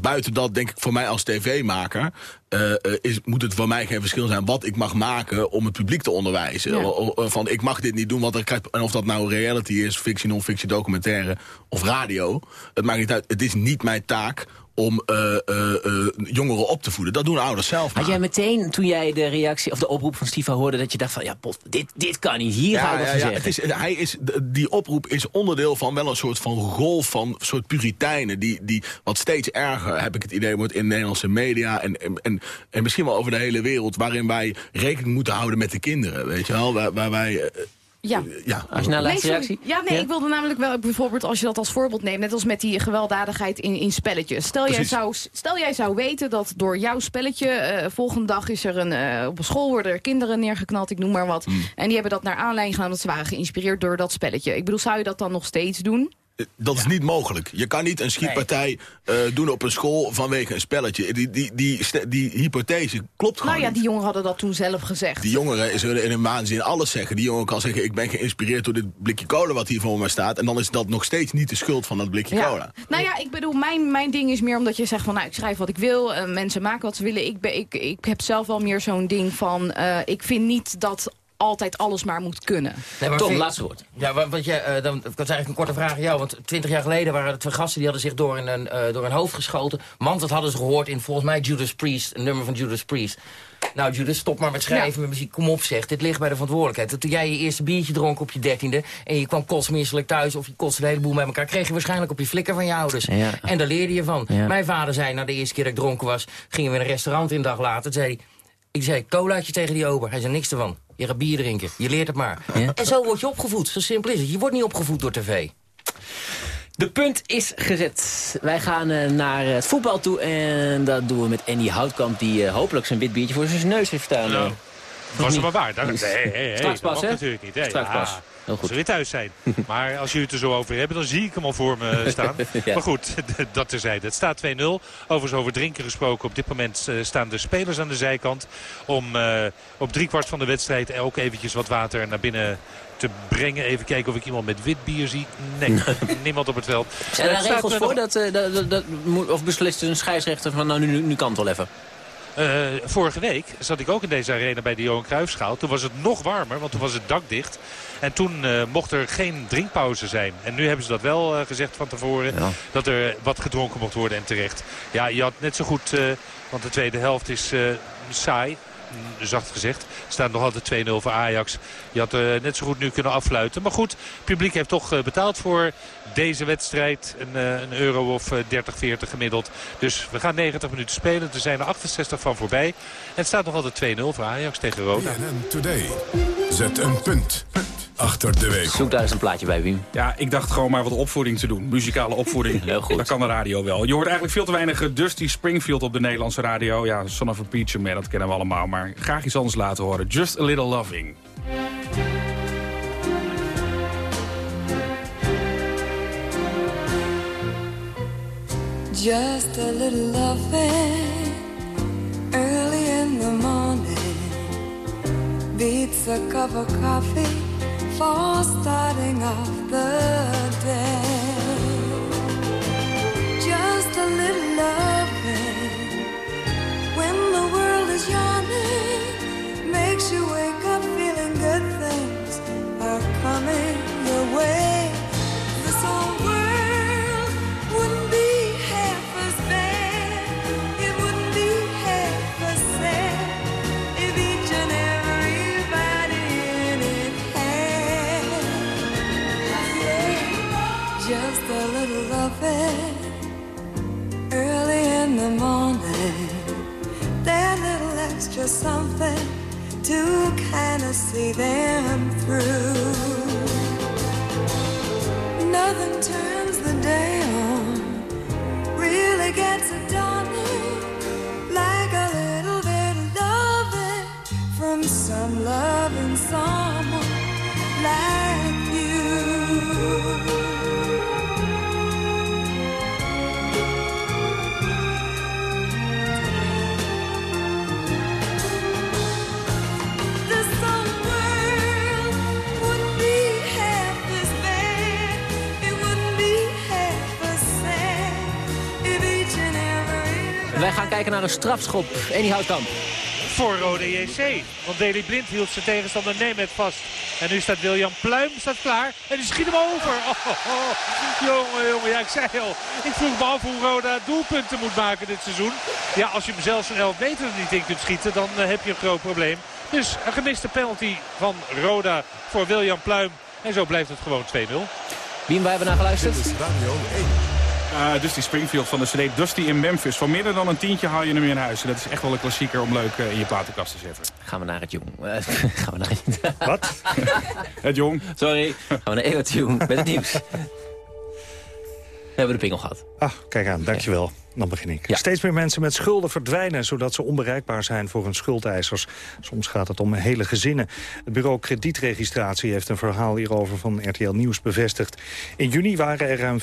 Buiten dat denk ik voor mij als tv-maker... eh, eh, is, moet het voor mij geen verschil zijn wat ik mag maken... om het publiek te onderwijzen.
Ja.
O- o- Van ik mag dit niet doen, want krijg, en of dat nou reality is... fictie, non-fictie, documentaire of radio... het maakt niet uit. Het is niet mijn taak om eh, eh, eh, jongeren op te voeden. Dat doen ouders zelf
Had jij meteen, toen jij de reactie of de oproep van Stifa hoorde... dat je dacht van, ja, pot, dit, dit kan niet, hier ga ik wat
ja, ja, het is, hij is, die oproep is onderdeel van wel een soort van golf van soort puriteinen. Die, die wat steeds erger, heb ik het idee, wordt in Nederlandse media. En, en, en, en misschien wel over de hele wereld. Waarin wij rekening moeten houden met de kinderen. Weet je wel? Waar, waar wij...
Ja.
ja.
Als je naar
Nee,
reactie?
Ja, nee, ik wilde namelijk wel bijvoorbeeld als je dat als voorbeeld neemt, net als met die gewelddadigheid in, in spelletjes. Stel jij, zou, stel jij zou weten dat door jouw spelletje, eh, volgende dag is er een, eh, op een school worden er kinderen neergeknald, ik noem maar wat.
Hmm.
En die hebben dat naar aanleiding gedaan, dat ze waren geïnspireerd door dat spelletje. Ik bedoel, zou je dat dan nog steeds doen?
Dat is niet mogelijk. Je kan niet een schietpartij eh, doen op een school vanwege een spelletje. Die, die, die, die, hypothese klopt gewoon
nou ja,
niet.
die jongen hadden dat toen zelf gezegd.
Die jongeren zullen in een waanzin alles zeggen. Die jongen kan zeggen, ik ben geïnspireerd door dit blikje cola wat hier voor me staat. En dan is dat nog steeds niet de schuld van dat blikje
Ja.
cola.
Nou ja, ik bedoel, mijn, mijn ding is meer omdat je zegt van... nou, ik schrijf wat ik wil, eh, mensen maken wat ze willen. Ik, ben, ik, ik heb zelf wel meer zo'n ding van... eh, ik vind niet dat altijd alles maar moet kunnen.
Nee, maar
Tom,
vind-
laatste woord.
Ja, wa- want je, eh, dan, dat is eigenlijk een korte vraag aan jou. Want twintig jaar geleden waren er twee gasten die hadden zich door een, eh, door een hoofd geschoten. Want dat hadden ze gehoord in volgens mij Judas Priest, een nummer van Judas Priest. Nou, Judas, stop maar met schrijven, met muziek. Kom op, zeg. Dit ligt bij de verantwoordelijkheid. Toen jij je eerste biertje dronk op je dertiende... en je kwam kotsmisselijk thuis of je kotste de hele boel met elkaar... kreeg je waarschijnlijk op je flikker van je ouders.
Ja.
En daar leerde je van.
Ja.
Mijn vader zei, na de eerste keer dat ik dronken was... gingen we in een restaurant in een dag later. Toen zei hij, ik zei, colaatje tegen die ober. Hij zei, niks ervan. Je gaat bier drinken. Je leert het maar.
Ja.
En zo word je opgevoed. Zo simpel is het. Je wordt niet opgevoed door tv.
De punt is gezet. Wij gaan eh, naar het voetbal toe en dat doen we met Andy Houtkamp... die eh, hopelijk zijn wit biertje voor zijn neus heeft staan.
Nou,
eh.
Was er maar waar. Daar, nee, hey, hey,
Straks
dat
pas, hè?
natuurlijk niet. Hey,
Straks
ja,
pas. Heel goed.
Als we weer thuis zijn. maar als jullie het er zo over hebben, dan zie ik hem al voor me staan.
Ja.
Maar goed, dat terzijde. Het staat 2-0. Overigens over drinken gesproken. Op dit moment eh, staan de spelers aan de zijkant. Om eh, op driekwart van de wedstrijd ook eventjes wat water naar binnen te brengen. Even kijken of ik iemand met wit bier zie. Nee, niemand op het veld.
Zijn er
Het staat
regels
er
voor?
nog-
Dat, eh, dat, dat, dat moet- of beslist een scheidsrechter van nou, nu, nu kan het wel even?
Eh, vorige week zat ik ook in deze arena bij de Johan Cruijffschaal. Toen was het nog warmer, want toen was het dak dicht. En toen eh, mocht er geen drinkpauze zijn. En nu hebben ze dat wel eh, gezegd van tevoren.
Ja.
Dat er wat gedronken mocht worden en terecht. Ja, je had net zo goed, eh, want de tweede helft is saai. mm, Zacht gezegd. Er staat nog altijd 2-0 voor Ajax. Je had eh, net zo goed nu kunnen affluiten. Maar goed, het publiek heeft toch betaald voor deze wedstrijd. Een, eh, een euro of eh, 30, 40 gemiddeld. Dus we gaan 90 minuten spelen. Er zijn er 68 van voorbij. En het staat nog altijd 2-0 voor Ajax tegen Roda.
BNN Today. Zet een punt achter de week.
Zoek daar eens een plaatje bij, Wim.
Ja, ik dacht gewoon maar wat opvoeding te doen. Muzikale opvoeding.
Heel goed.
Dat kan de radio wel. Je hoort eigenlijk veel te weinig eh, Dusty Springfield op de Nederlandse radio. Ja, Son of a Preacher Man, dat kennen we allemaal. Maar graag iets anders laten horen. Just a Little Loving.
Just a little loving early in the morning beats a cup of coffee for starting off the day. Just a little loving when the world little something to kind of see them through. Nothing turns the day on, really gets it done
kijken naar een strafschop. Andy Houtkamp.
Voor Rode JC. Want Daley Blind hield zijn tegenstander Nemeth vast. En nu staat William Pluim staat klaar. En die schiet hem over. Oh, oh, oh. Jongen, jongen. Ja, ik zei al. Ik vroeg me af hoe Roda doelpunten moet maken dit seizoen. Ja, als je hem zelfs een 11 meter er niet in kunt schieten, dan eh, heb je een groot probleem. Dus een gemiste penalty van Roda voor William Pluim. En zo blijft het gewoon 2-0.
Wien, waar hebben we naar geluisterd?
Dit is Radio 1.
Uh, Dusty Springfield van de CD Dusty in Memphis. Voor minder dan een tientje haal je hem weer naar huis. En dat is echt wel een klassieker om leuk uh, in je platenkast te zetten.
Gaan we naar het jong. Uh, gaan we naar
Wat? het jong.
Sorry. Gaan we naar Ewart Jong met het nieuws. We hebben de pingel gehad.
Ah, kijk aan, dankjewel. Dan begin ik. Ja. Steeds meer mensen met schulden verdwijnen... zodat ze onbereikbaar zijn voor hun schuldeisers. Soms gaat het om hele gezinnen. Het bureau kredietregistratie heeft een verhaal hierover van RTL Nieuws bevestigd. In juni waren er ruim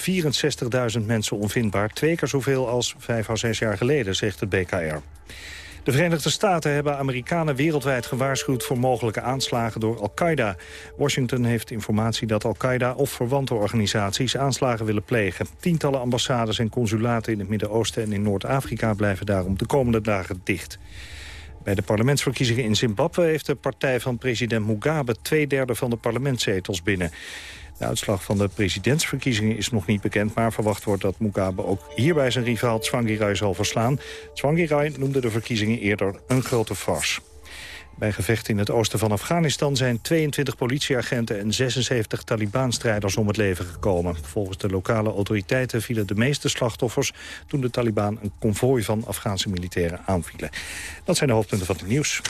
64.000 mensen onvindbaar. Twee keer zoveel als vijf à zes jaar geleden, zegt het BKR. De Verenigde Staten hebben Amerikanen wereldwijd gewaarschuwd voor mogelijke aanslagen door Al-Qaeda. Washington heeft informatie dat Al-Qaeda of verwante organisaties aanslagen willen plegen. Tientallen ambassades en consulaten in het Midden-Oosten en in Noord-Afrika blijven daarom de komende dagen dicht. Bij de parlementsverkiezingen in Zimbabwe heeft de partij van president Mugabe twee derde van de parlementszetels binnen. De uitslag van de presidentsverkiezingen is nog niet bekend... maar verwacht wordt dat Mugabe ook hierbij zijn rivaal Tsvangirai zal verslaan. Tsvangirai noemde de verkiezingen eerder een grote farce. Bij gevechten in het oosten van Afghanistan zijn 22 politieagenten en 76 Taliban-strijders om het leven gekomen. Volgens de lokale autoriteiten vielen de meeste slachtoffers toen de Taliban een konvooi van Afghaanse militairen aanvielen. Dat zijn de hoofdpunten van het nieuws.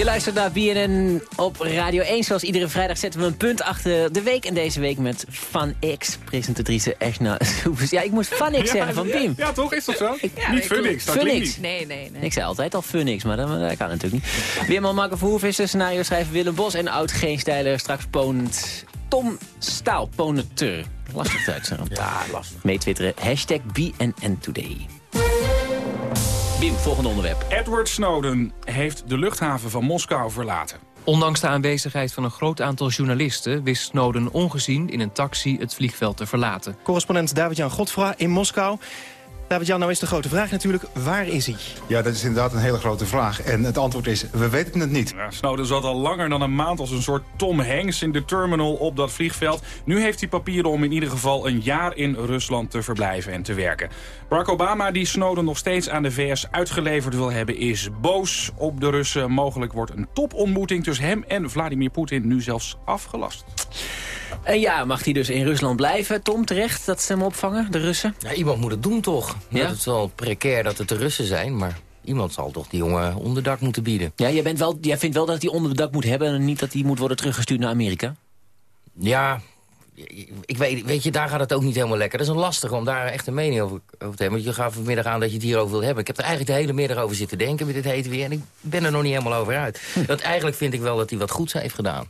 Je luistert naar BNN op Radio 1. Zoals iedere vrijdag zetten we een punt achter de week. En deze week met Van X, presentatrice Eshna Soepers. Ja, ik moest Van X zeggen van Pim.
Ja, toch? Is dat zo?
Ja,
niet Funix, dat klinkt niet.
Nee, nee, nee.
Ik zei altijd al Funix, maar dat, dat kan natuurlijk niet. Weerman Marco Verhoeven de scenario schrijver Willem Bos... en oud-geenstijler straks ponent Tom Staal, poneteur. Lastig uit, zeg.
Ja, lastig.
Mee twitteren, hashtag BNN Today. Wim, volgende onderwerp.
Edward Snowden heeft de luchthaven van Moskou verlaten.
Ondanks de aanwezigheid van een groot aantal journalisten... wist Snowden ongezien in een taxi het vliegveld te verlaten.
Correspondent David-Jan Godfra in Moskou. David-Jan, nou is de grote vraag natuurlijk, waar is hij?
Ja, dat is inderdaad een hele grote vraag. En het antwoord is, we weten het niet.
Ja, Snowden zat al langer dan een maand als een soort Tom Hanks in de terminal op dat vliegveld. Nu heeft hij papieren om in ieder geval een jaar in Rusland te verblijven en te werken. Barack Obama, die Snowden nog steeds aan de VS uitgeleverd wil hebben, is boos op de Russen. Mogelijk wordt een topontmoeting tussen hem en Vladimir Poetin nu zelfs afgelast.
En ja, mag hij dus in Rusland blijven, Tom, terecht, dat ze hem opvangen, de Russen?
Ja, iemand moet het doen toch?
Ja?
Het is wel precair dat het de Russen zijn, maar iemand zal toch die jongen onderdak moeten bieden.
Ja, jij, bent wel, jij vindt wel dat hij onderdak moet hebben... en niet dat hij moet worden teruggestuurd naar Amerika?
Ja, ik weet, weet je, daar gaat het ook niet helemaal lekker. Dat is een lastig om daar echt een mening over, over te hebben. Want je gaf vanmiddag aan dat je het hierover wil hebben. Ik heb er eigenlijk de hele middag over zitten denken met dit hete weer. En ik ben er nog niet helemaal over uit. Dat eigenlijk vind ik wel dat hij wat goeds heeft gedaan.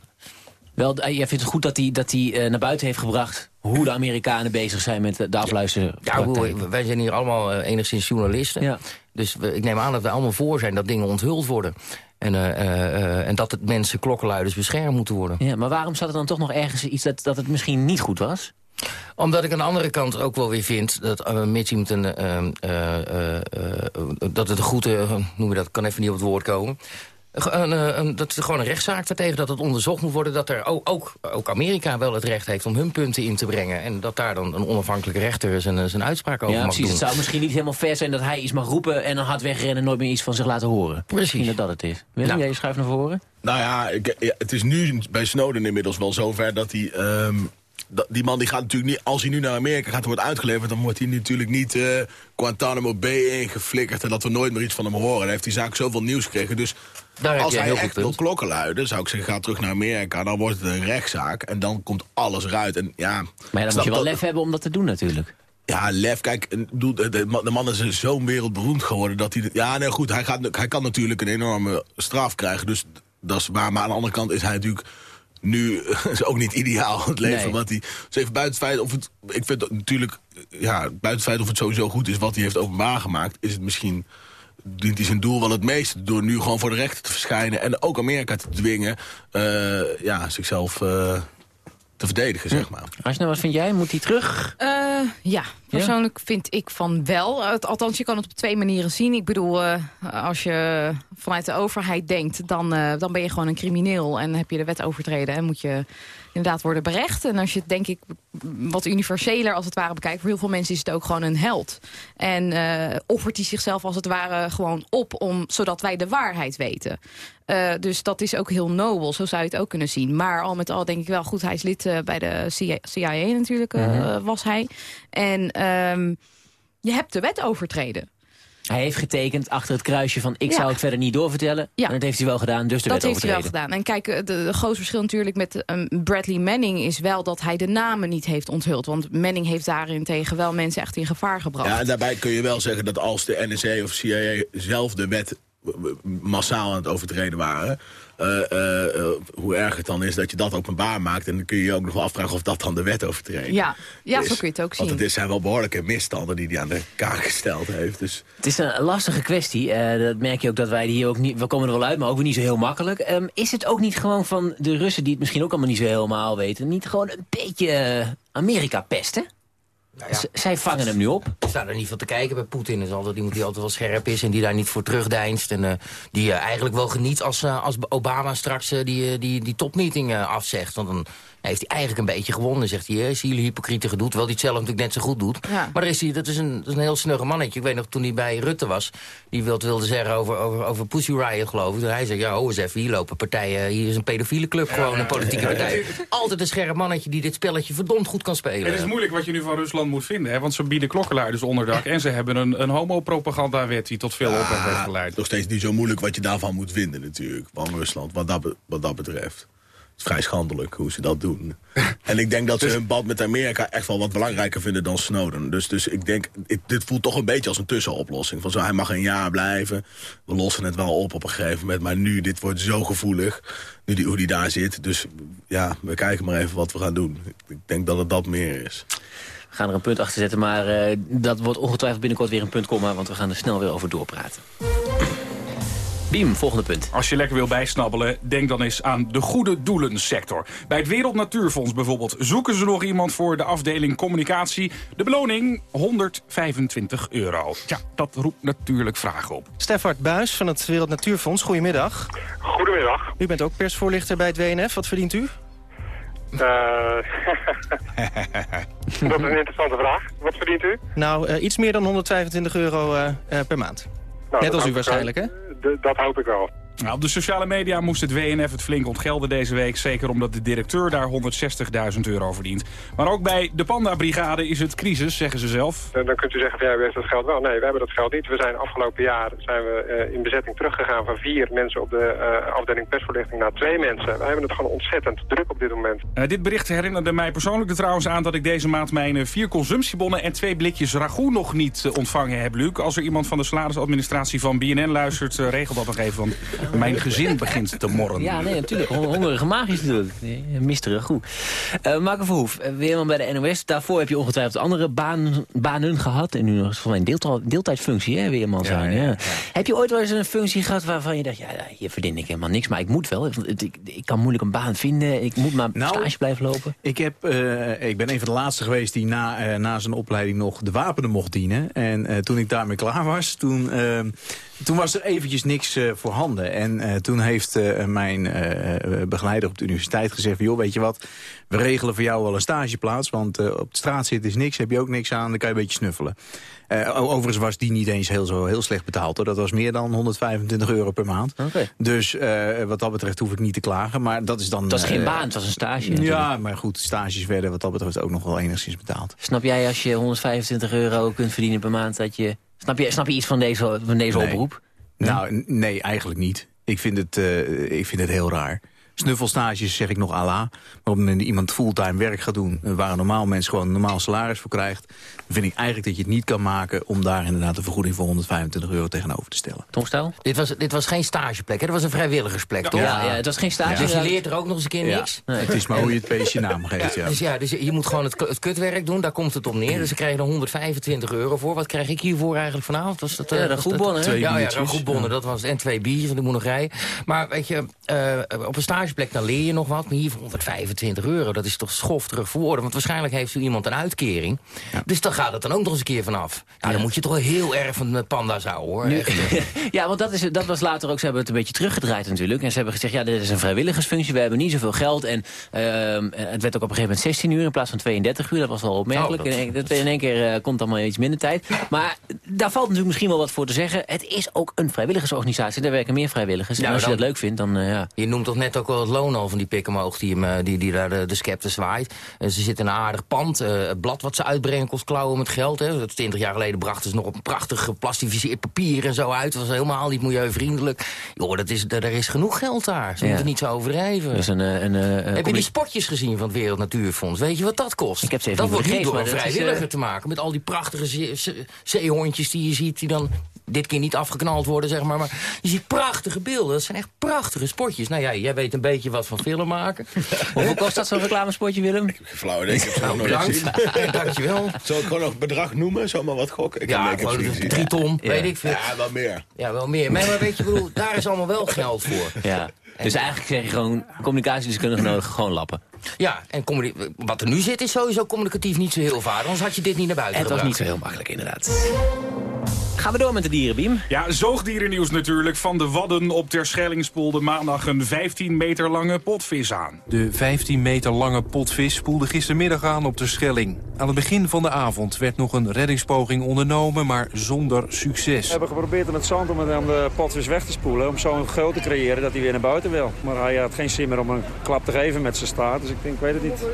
Wel, eh, jij vindt het goed dat hij, dat hij eh, naar buiten heeft gebracht... hoe de Amerikanen bezig zijn met de, de afluisteren.
Ja, wij zijn hier allemaal eh, enigszins journalisten.
Ja.
Dus we- ik neem aan dat we allemaal voor zijn dat dingen onthuld worden. En, eh, eh, eh, en dat het mensen klokkenluiders beschermd moeten worden.
Ja, maar waarom zat er dan toch nog ergens iets dat, dat het misschien niet goed was?
Omdat ik aan de andere kant ook wel weer vind... dat uh, iemand een... eh, eh, eh, eh, dat het een goede... eh, noem je dat, ik kan even niet op het woord komen... Een, eh, een- dat is gewoon een rechtszaak tegen dat het onderzocht moet worden... dat er ook, ook, ook Amerika wel het recht heeft om hun punten in te brengen... en dat daar dan een onafhankelijke rechter zijn, zijn uitspraak over
Ja,
mag
precies.
doen.
Het zou misschien niet helemaal fair zijn dat hij iets mag roepen... en dan hard wegrennen en nooit meer iets van zich laten horen.
Precies.
Misschien dat dat het is. Willem,
Nou.
jij schuift naar voren?
Nou ja, ik, ja, het is nu bij Snowden inmiddels wel zover dat hij... ehm, die man die gaat natuurlijk niet, als hij nu naar Amerika gaat wordt uitgeleverd... dan wordt hij natuurlijk niet eh, Guantanamo Bay ingeflikkerd... en dat we nooit meer iets van hem horen. Dan heeft die zaak zoveel nieuws gekregen. Dus
Daar
als hij echt wil klokken luiden, zou ik zeggen, ga terug naar Amerika. Dan wordt het een rechtszaak en dan komt alles eruit. En, ja,
Maar ja, dan moet je wel lef hebben om dat te doen natuurlijk.
ja, Lef, kijk, de man is zo wereldberoemd geworden dat hij... Ja, nee, goed, hij, gaat, hij kan natuurlijk een enorme straf krijgen. Dus dat is waar. Maar aan de andere kant is hij natuurlijk nu is ook niet ideaal het leven
Nee.
wat hij... Dus even buiten het feit of het... Ik vind het natuurlijk... Ja, buiten het feit of het sowieso goed is wat hij heeft openbaar gemaakt... is het misschien... dient hij zijn doel wel het meest... door nu gewoon voor de rechter te verschijnen... en ook Amerika te dwingen... eh, ja, zichzelf... eh, te verdedigen, zeg maar.
Asna, wat vind jij? Moet hij terug?
Eh, ja, persoonlijk vind ik van wel. Althans, je kan het op twee manieren zien. Ik bedoel, eh, als je vanuit de overheid denkt... Dan, eh, dan ben je gewoon een crimineel en heb je de wet overtreden... en moet je inderdaad worden berecht. En als je het denk ik wat universeler als het ware bekijkt... voor heel veel mensen is het ook gewoon een held. En eh, offert hij zichzelf als het ware gewoon op... Om, zodat wij de waarheid weten. Dus dat is ook heel nobel, zo zou je het ook kunnen zien. Maar al met al denk ik wel, goed, hij is lid bij de CIA, natuurlijk,
Mhm.
was hij. En ehm, je hebt de wet overtreden.
Hij heeft getekend achter het kruisje van ik
Ja.
zou het verder niet doorvertellen.
Ja.
En dat heeft hij wel gedaan, dus de
dat
wet
heeft hij wel
overtreden.
gedaan. En kijk, eh, de, de groot verschil natuurlijk met ehm, Bradley Manning is wel dat hij de namen niet heeft onthuld. Want Manning heeft daarin tegen wel mensen echt in gevaar gebracht.
Ja, en daarbij kun je wel zeggen dat als de NSA of CIA zelf de wet massaal aan het overtreden waren... eh, eh, eh, hoe erg het dan is dat je dat openbaar maakt... en dan kun je je ook nog wel afvragen of dat dan de wet overtreedt.
ja, ja
is.
zo kun je het ook zien.
Want het is- zijn wel behoorlijke misstanden die hij aan de kaak gesteld heeft. Dus
Het is een lastige kwestie. eh, dat merk je ook dat wij hier ook niet... We komen er wel uit, maar ook weer niet zo heel makkelijk. Ehm, is het ook niet gewoon van de Russen die het misschien ook allemaal niet zo helemaal weten... niet gewoon een beetje Amerika pesten? Z- zij vangen hem nu op.
Ik sta er niet van te kijken bij Poetin. Is altijd iemand die altijd wel scherp is en die daar niet voor terugdeinst. En eh, die eh, eigenlijk wel geniet als, eh, als Obama straks die, die, die topmeeting afzegt. Want dan heeft hij eigenlijk een beetje gewonnen, zegt hij. Hè? Zie jullie hypocriete gedoe, terwijl hij het zelf natuurlijk net zo goed doet.
Ja.
Maar daar is hij, dat, is een, dat is een heel snugge mannetje. Ik weet nog, toen hij bij Rutte was, die wilde, wilde zeggen over, over, over Pussy Riot, geloof ik. Hij zei, ja, ho eens even, hier lopen partijen, hier is een pedofiele club, gewoon een politieke partij. Altijd een scherp mannetje die dit spelletje verdomd goed kan spelen.
Het is moeilijk wat je nu van Rusland moet vinden, hè? want ze bieden klokkenluiders onderdak... en ze hebben een, een homopropagandawet die tot veel ophef heeft geleid.
nog steeds niet zo moeilijk wat je daarvan moet vinden natuurlijk. Van Rusland, wat dat, wat dat betreft. Is vrij schandelijk hoe ze dat doen. en ik denk dat ze hun band met Amerika echt wel wat belangrijker vinden dan Snowden. Dus, dus ik denk, dit, dit voelt toch een beetje als een tussenoplossing. Van zo, hij mag een jaar blijven. We lossen het wel op op een gegeven moment. Maar nu, dit wordt zo gevoelig. Nu die, hoe die daar zit. Dus ja, we kijken maar even wat we gaan doen. Ik denk dat het dat meer is.
We gaan er een punt achter zetten, maar eh, dat wordt ongetwijfeld binnenkort weer een punt komma... want we gaan er snel weer over doorpraten. Biem, volgende punt.
Als je lekker wil bijsnabbelen, denk dan eens aan de goede doelensector. Bij het Wereld Natuurfonds bijvoorbeeld zoeken ze nog iemand voor de afdeling communicatie. De beloning 125 euro. Ja, dat roept natuurlijk vragen op.
Stefart Buis van het Wereld Natuurfonds, goedemiddag.
Goedemiddag.
U bent ook persvoorlichter bij het WNF. Wat verdient u?
Eh, dat is een interessante vraag. Wat verdient u?
Nou, eh, iets meer dan 125 euro eh, eh, per maand.
Nou,
Net als u waarschijnlijk, hè?
D- dat hoop ik wel.
Nou, op de sociale media moest het WNF het flink ontgelden deze week. Zeker omdat de directeur daar 160.000 euro verdient. Maar ook bij de Panda-brigade is het crisis, zeggen ze zelf.
Dan dan kunt u zeggen van ja, u heeft dat geld wel. Nee, we hebben dat geld niet. We zijn afgelopen jaar zijn we eh, in bezetting teruggegaan van vier mensen op de eh, afdeling persvoorlichting naar twee mensen. We hebben het gewoon ontzettend druk op dit moment.
Eh, dit bericht herinnerde mij persoonlijk er trouwens aan dat ik deze maand mijn vier consumptiebonnen en twee blikjes ragout nog niet ontvangen heb, Luc. Als er iemand van de salarisadministratie van BNN luistert, regel dat nog even, want mijn gezin begint te morren.
Ja, nee, natuurlijk. Hon- Hongerige magisch natuurlijk. Nee, Misterig goed. Uh, Marco Verhoef, eh, weerman bij de NOS. Daarvoor heb je ongetwijfeld andere baan, banen gehad. En nu nog voor mijn deeltijd, deeltijdfunctie, hè, weerman zijn. Ja, Heb je ooit wel eens een functie gehad waarvan je dacht... ja, hier verdien ik helemaal niks, maar ik moet wel. Ik, ik, ik kan moeilijk een baan vinden. Ik moet maar
Nou,
stage blijven lopen.
Ik, heb, eh, ik ben een van de laatste geweest die na, eh, na zijn opleiding nog de wapenen mocht dienen. En eh, toen ik daarmee klaar was, toen, eh, toen was er eventjes niks eh, voorhanden. En eh, toen heeft eh, mijn eh, begeleider op de universiteit gezegd... Joh, weet je wat, we regelen voor jou wel een stageplaats. Want op de straat zit is niks, heb je ook niks aan, dan kan je een beetje snuffelen. Overigens was die niet eens heel, zo, heel slecht betaald. Hoor. Dat was meer dan 125 euro per maand. Dus eh, wat dat betreft hoef ik niet te klagen. Maar dat is dan...
Het was geen baan, het was een stage.
Ja, maar goed, stages werden wat dat betreft ook nog wel enigszins betaald.
Snap jij als je 125 euro kunt verdienen per maand... dat je... Snap je, snap je iets van deze, van deze
Nee.
oproep?
Nou, nee, eigenlijk niet. Ik vind het, eh, ik vind het heel raar. Snuffelstages zeg ik nog ala. Maar op iemand fulltime werk gaat doen... eh, waar een normaal mens gewoon een normaal salaris voor krijgt... dan vind ik eigenlijk dat je het niet kan maken... om daar inderdaad een vergoeding voor 125 euro tegenover te stellen.
Tom Stijl?
Dit was, dit was geen stageplek, hè? Dat was een vrijwilligersplek, toch?
Ja, ja, het was geen stage.
Dus je leert er ook nog eens een keer
Ja,
niks?
Het is maar hoe je het beestje naam geeft, ja.
Dus ja, dus je je moet gewoon het, het kutwerk doen, daar komt het op neer. Dus ze krijgen er 125 euro voor. Wat krijg ik hiervoor eigenlijk vanavond? Was dat, eh,
Ja, de
was dat-
goedbonnen, hè?
Twee
Ja, ja,
biertjes.
de goedbonnen, dat was het. En twee biertjes, want ik moet nog rijden. Maar weet je, eh, op een stage dan leer je nog wat. Maar hier voor 125 euro, dat is toch schof terug voor woorden. Want waarschijnlijk heeft u iemand een uitkering. Dus dan gaat het dan ook nog eens een keer vanaf. Ja, dan moet je toch wel heel erg van de panda's houden, hoor.
Nu- ja, want dat, is, dat was later ook, ze hebben het een beetje teruggedraaid natuurlijk. En ze hebben gezegd, ja, dit is een vrijwilligersfunctie, we hebben niet zoveel geld. En ehm, het werd ook op een gegeven moment 16 uur in plaats van 32 uur. Dat was wel opmerkelijk.
Oh, dat-
in, één- keer eh, komt allemaal iets minder tijd. Maar daar valt natuurlijk misschien wel wat voor te zeggen. Het is ook een vrijwilligersorganisatie. Daar werken meer vrijwilligers. en
Nou,
als je
dan-
dat leuk vindt, dan eh, ja.
Je noemt toch net ook wel het loon al van die pik omhoog die, hem, eh, die, die daar de, de scepter zwaait. Eh, ze zitten in een aardig pand. Eh, het blad wat ze uitbrengen kost klauwen met geld. Hè. Dat is 20 jaar geleden brachten ze nog een prachtig geplastificeerd papier en zo uit. Dat was helemaal niet milieuvriendelijk. Joh, dat is, er is genoeg geld daar. Ze
Ja.
moeten niet zo overdrijven.
Dus een, eh, een, eh,
Heb je die spotjes gezien van het Wereld Natuurfonds? Weet je wat dat kost?
Ik heb ze even
dat wordt niet door een
is,
vrijwilliger
eh,
te maken. Met al die prachtige zee- zee- zeehondjes die je ziet... die dan dit keer niet afgeknald worden, zeg maar. Maar je ziet prachtige beelden. Dat zijn echt prachtige spotjes. Nou ja, jij weet een beetje wat van film maken.
Hoeveel kost dat zo'n reclamespotje, Willem?
Flauw, ik heb ze nog nooit
bedankt.
gezien.
Dankjewel.
Zal ik gewoon nog bedrag noemen? Zomaar wat gokken? Ik
Ja,
heb, ik heb
gewoon
gezien.
drie ton,
Ja.
weet ik veel.
Ja, wel meer.
Ja, wel meer. Maar, maar weet je, ik bedoel, daar is allemaal wel geld voor.
Ja. Dus eigenlijk zeg je gewoon communicatiedeskundigen nodig, gewoon lappen.
Ja, en wat er nu zit is sowieso communicatief niet zo heel vaardig. Anders had je dit niet naar buiten
Het was niet
gebracht.
zo heel makkelijk, inderdaad. Gaan we door met de dierenbeam?
Ja, zoogdierennieuws natuurlijk. Van de Wadden op Terschelling spoelde maandag een 15 meter lange potvis aan.
De 15 meter lange potvis spoelde gistermiddag aan op de Schelling. Aan het begin van de avond werd nog een reddingspoging ondernomen, maar zonder succes.
We hebben geprobeerd om het zand om het- de potvis weg te spoelen. Om zo'n groot te creëren dat hij weer naar buiten wil. Maar hij had geen zin meer om een klap te geven met zijn staart. Dus ik denk, ik weet het niet.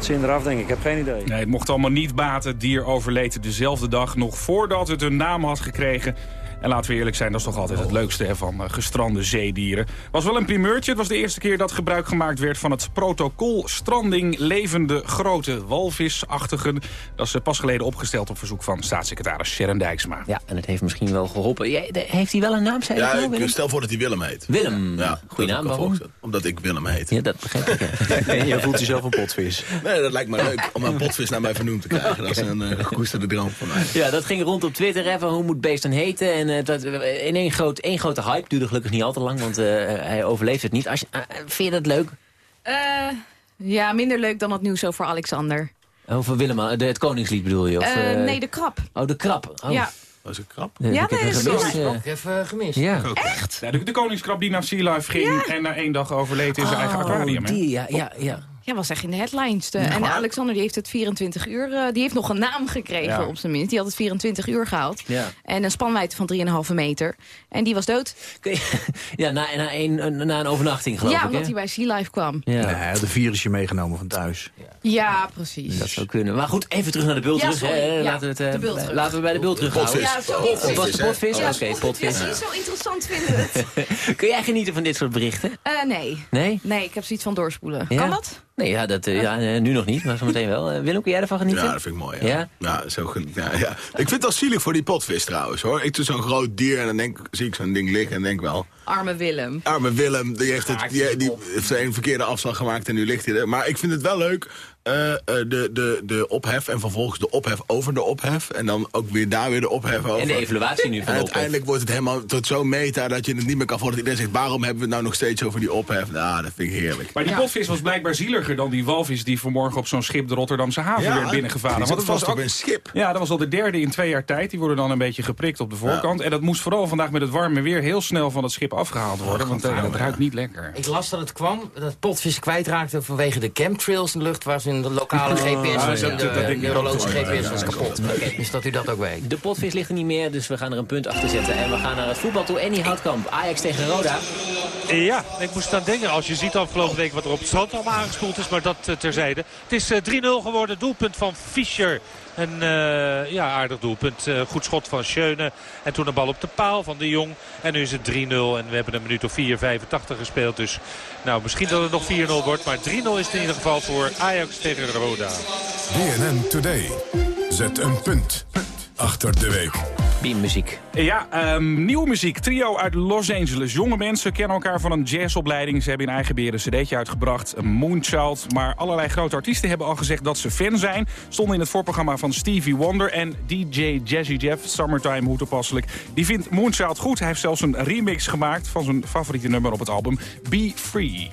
Zin eraf denk ik. Ik heb geen idee.
Nee, het mocht allemaal niet baten. Het dier overleed dezelfde dag nog voordat het een naam had gekregen. En laten we eerlijk zijn, dat is toch altijd het leukste hè, van eh, gestrande zeedieren. Was wel een primeurtje. Het was de eerste keer dat gebruik gemaakt werd van het protocol stranding levende grote walvisachtigen. Dat is eh, pas geleden opgesteld op verzoek van staatssecretaris Sharon Dijksma.
Ja, en het heeft misschien wel geholpen. Jij- heeft hij wel een naam, zei je
Ja,
nou,
ik stel voor dat hij Willem heet.
Willem,
Ja,
goeie naam, waarom?
Omdat ik Willem heet.
Ja, dat begrijp ik. ja.
En jij voelt jezelf een potvis.
Nee, dat lijkt me leuk om een potvis naar mij vernoemd te krijgen. Dat is een eh, gekoesterde droom van mij.
Ja, dat ging rond op Twitter. Van hoe moet beest dan heten? En eh, dat, in één, groot, één grote hype. Duurde gelukkig niet al te lang, want eh, hij overleeft het niet. Als je, eh, vind je dat leuk?
Eh, ja, minder leuk dan het nieuws over Alexander.
Over Willem, eh, de, het koningslied bedoel je? Of,
Eh,
eh,
nee, de krab.
Oh, de krab. Oh.
Ja.
Dat is een krap.
Eh,
Ja,
ik heb
nee,
hem
dat is
gemist, eh.
Ik heb even gemist.
Ja.
Echt?
Ja, de, de koningskrab die naar Sea Life ging en na één dag overleed in zijn eigen
Oh,
aquarium. hè?
die, ja, ja, ja.
Ja, was echt in de headlines. De- en Alexander die heeft het 24 uur... eh, die heeft nog een naam gekregen
Ja.
op zijn minst. Die had het 24 uur gehaald.
Ja.
En een spanwijdte van 3,5 meter. En die was dood.
Ja, na, na, een, na een overnachting geloof
ja,
ik,
omdat
hè?
hij bij Sea Life kwam.
Ja.
Nee, hij had een virusje meegenomen van thuis.
Ja, precies.
Dat zou kunnen. Maar goed, even terug naar de bult
Ja,
terug.
Ja,
Laten, we het, eh,
de bult terug.
laten we bij de bult terughouden.
Potvis.
Ja, sorry.
Of was het potvis?
Oh,
Oké, potvis.
Ja, niet zo interessant vinden het.
Kun jij genieten van dit soort berichten?
Eh, nee.
Nee?
Nee, ik heb zoiets van doorspoelen.
Ja?
Kan dat?
Nee, ja, dat, eh, ja, eh, nu nog niet, maar zometeen wel. Eh, Willem, kun jij ervan genieten?
Ja, dat vind ik mooi. Ja,
Ja?
ja? zo, ja, ja. Ik vind het wel zielig voor die potvis trouwens hoor. Ik doe zo'n groot dier en dan denk, zie ik zo'n ding liggen en denk wel...
Arme Willem.
Arme Willem, die heeft, het, die, die heeft een verkeerde afslag gemaakt en nu ligt hij er. Maar ik vind het wel leuk, eh, eh, de, de, de ophef en vervolgens de ophef over de ophef. En dan ook weer daar weer de ophef over.
En de evaluatie nu van
En
de
uiteindelijk wordt het helemaal tot zo'n meta dat je het niet meer kan volgen. Dat iedereen zegt, waarom hebben we het nou nog steeds over die ophef? Nou, dat vind ik heerlijk.
Maar die potvis was blijkbaar zieliger dan die walvis die vanmorgen op zo'n schip de Rotterdamse haven
Ja,
werd binnengevaren. Want het was
op
ook
een schip.
Ja, dat was al de derde in twee jaar tijd. Die worden dan een beetje geprikt op de voorkant. En dat moest vooral vandaag met het warme weer heel snel van het schip afgehaald worden. want eh, het ruikt niet lekker.
Ik las dat het kwam, dat potvis kwijtraakte vanwege de chemtrails in de lucht... waar ze in de lokale GPS,
ja,
was,
dat
de neurologische. GPS was kapot. Oké, dus dat u dat ook weet.
De potvis ligt er niet meer, dus we gaan er een punt achter zetten. En we gaan naar het voetbal toe. Annie Houtkamp, Ajax tegen Roda.
Ja, ik moest aan denken als je ziet afgelopen week wat er op het strand allemaal aangespoeld is. Maar dat eh, terzijde. Het is eh, 3-0 geworden. Doelpunt van Fischer. Een eh, ja, aardig doelpunt. Eh, goed schot van Schöne. En toen een bal op de paal van de Jong. En nu is het 3-0. En we hebben een minuut of 4, 85 gespeeld. Dus nou, misschien dat het nog 4-0 wordt. Maar 3-0 is het in ieder geval voor Ajax tegen Roda.
BNN Today. Zet een punt achter de week.
Muziek.
Ja, ehm, nieuwe muziek. Trio uit Los Angeles. Jonge mensen kennen elkaar van een jazzopleiding. Ze hebben in eigen beheer een cd'tje uitgebracht. Moonchild. Maar allerlei grote artiesten hebben al gezegd dat ze fan zijn. Stonden in het voorprogramma van Stevie Wonder. En DJ Jazzy Jeff, Summertime, hoe toepasselijk. Die vindt Moonchild goed. Hij heeft zelfs een remix gemaakt van zijn favoriete nummer op het album. Be Free.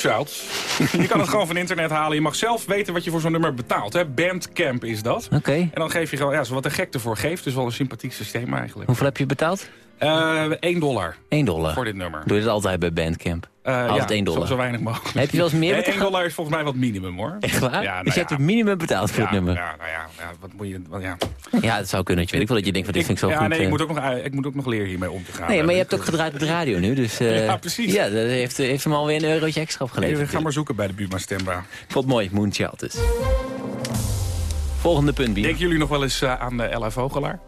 Je kan het gewoon van internet halen. Je mag zelf weten wat je voor zo'n nummer betaalt. Hè? Bandcamp is dat.
Oké.
En dan geef je gewoon, ja, wat de gek ervoor geeft. Dus wel een sympathiek systeem eigenlijk.
Hoeveel heb je betaald?
Eh 1 dollar
1 dollar.
voor dit nummer.
Doe je dat altijd bij Bandcamp?
Eh,
Altijd
ja,
1 dollar.
Zo, zo weinig mogelijk.
Heb je wel eens meer
Nee,
betaald?
1 dollar is volgens mij wat minimum hoor.
Echt waar?
Ja, nou
dus je
ja.
hebt het minimum betaald voor het nummer?
Ja, nou ja, ja, wat moet je... Wat, ja.
Ja, dat zou kunnen. Je weet ik wel dat je denkt, van dit vind ik zo
ja,
goed.
nee, ik
eh.
moet, ook nog, ik moet ook nog leren hiermee om te gaan.
Nee, maar je hebt ook gedraaid op de radio nu, dus...
Ja, precies.
Ja, dat heeft, heeft hem alweer een eurotje extra opgeleverd.
Ik ga maar zoeken bij de Buma Stemba.
Ik vond het mooi, Moonchild dus. Volgende punt, Bier.
Denken jullie nog wel eens aan de Ella Vogelaar?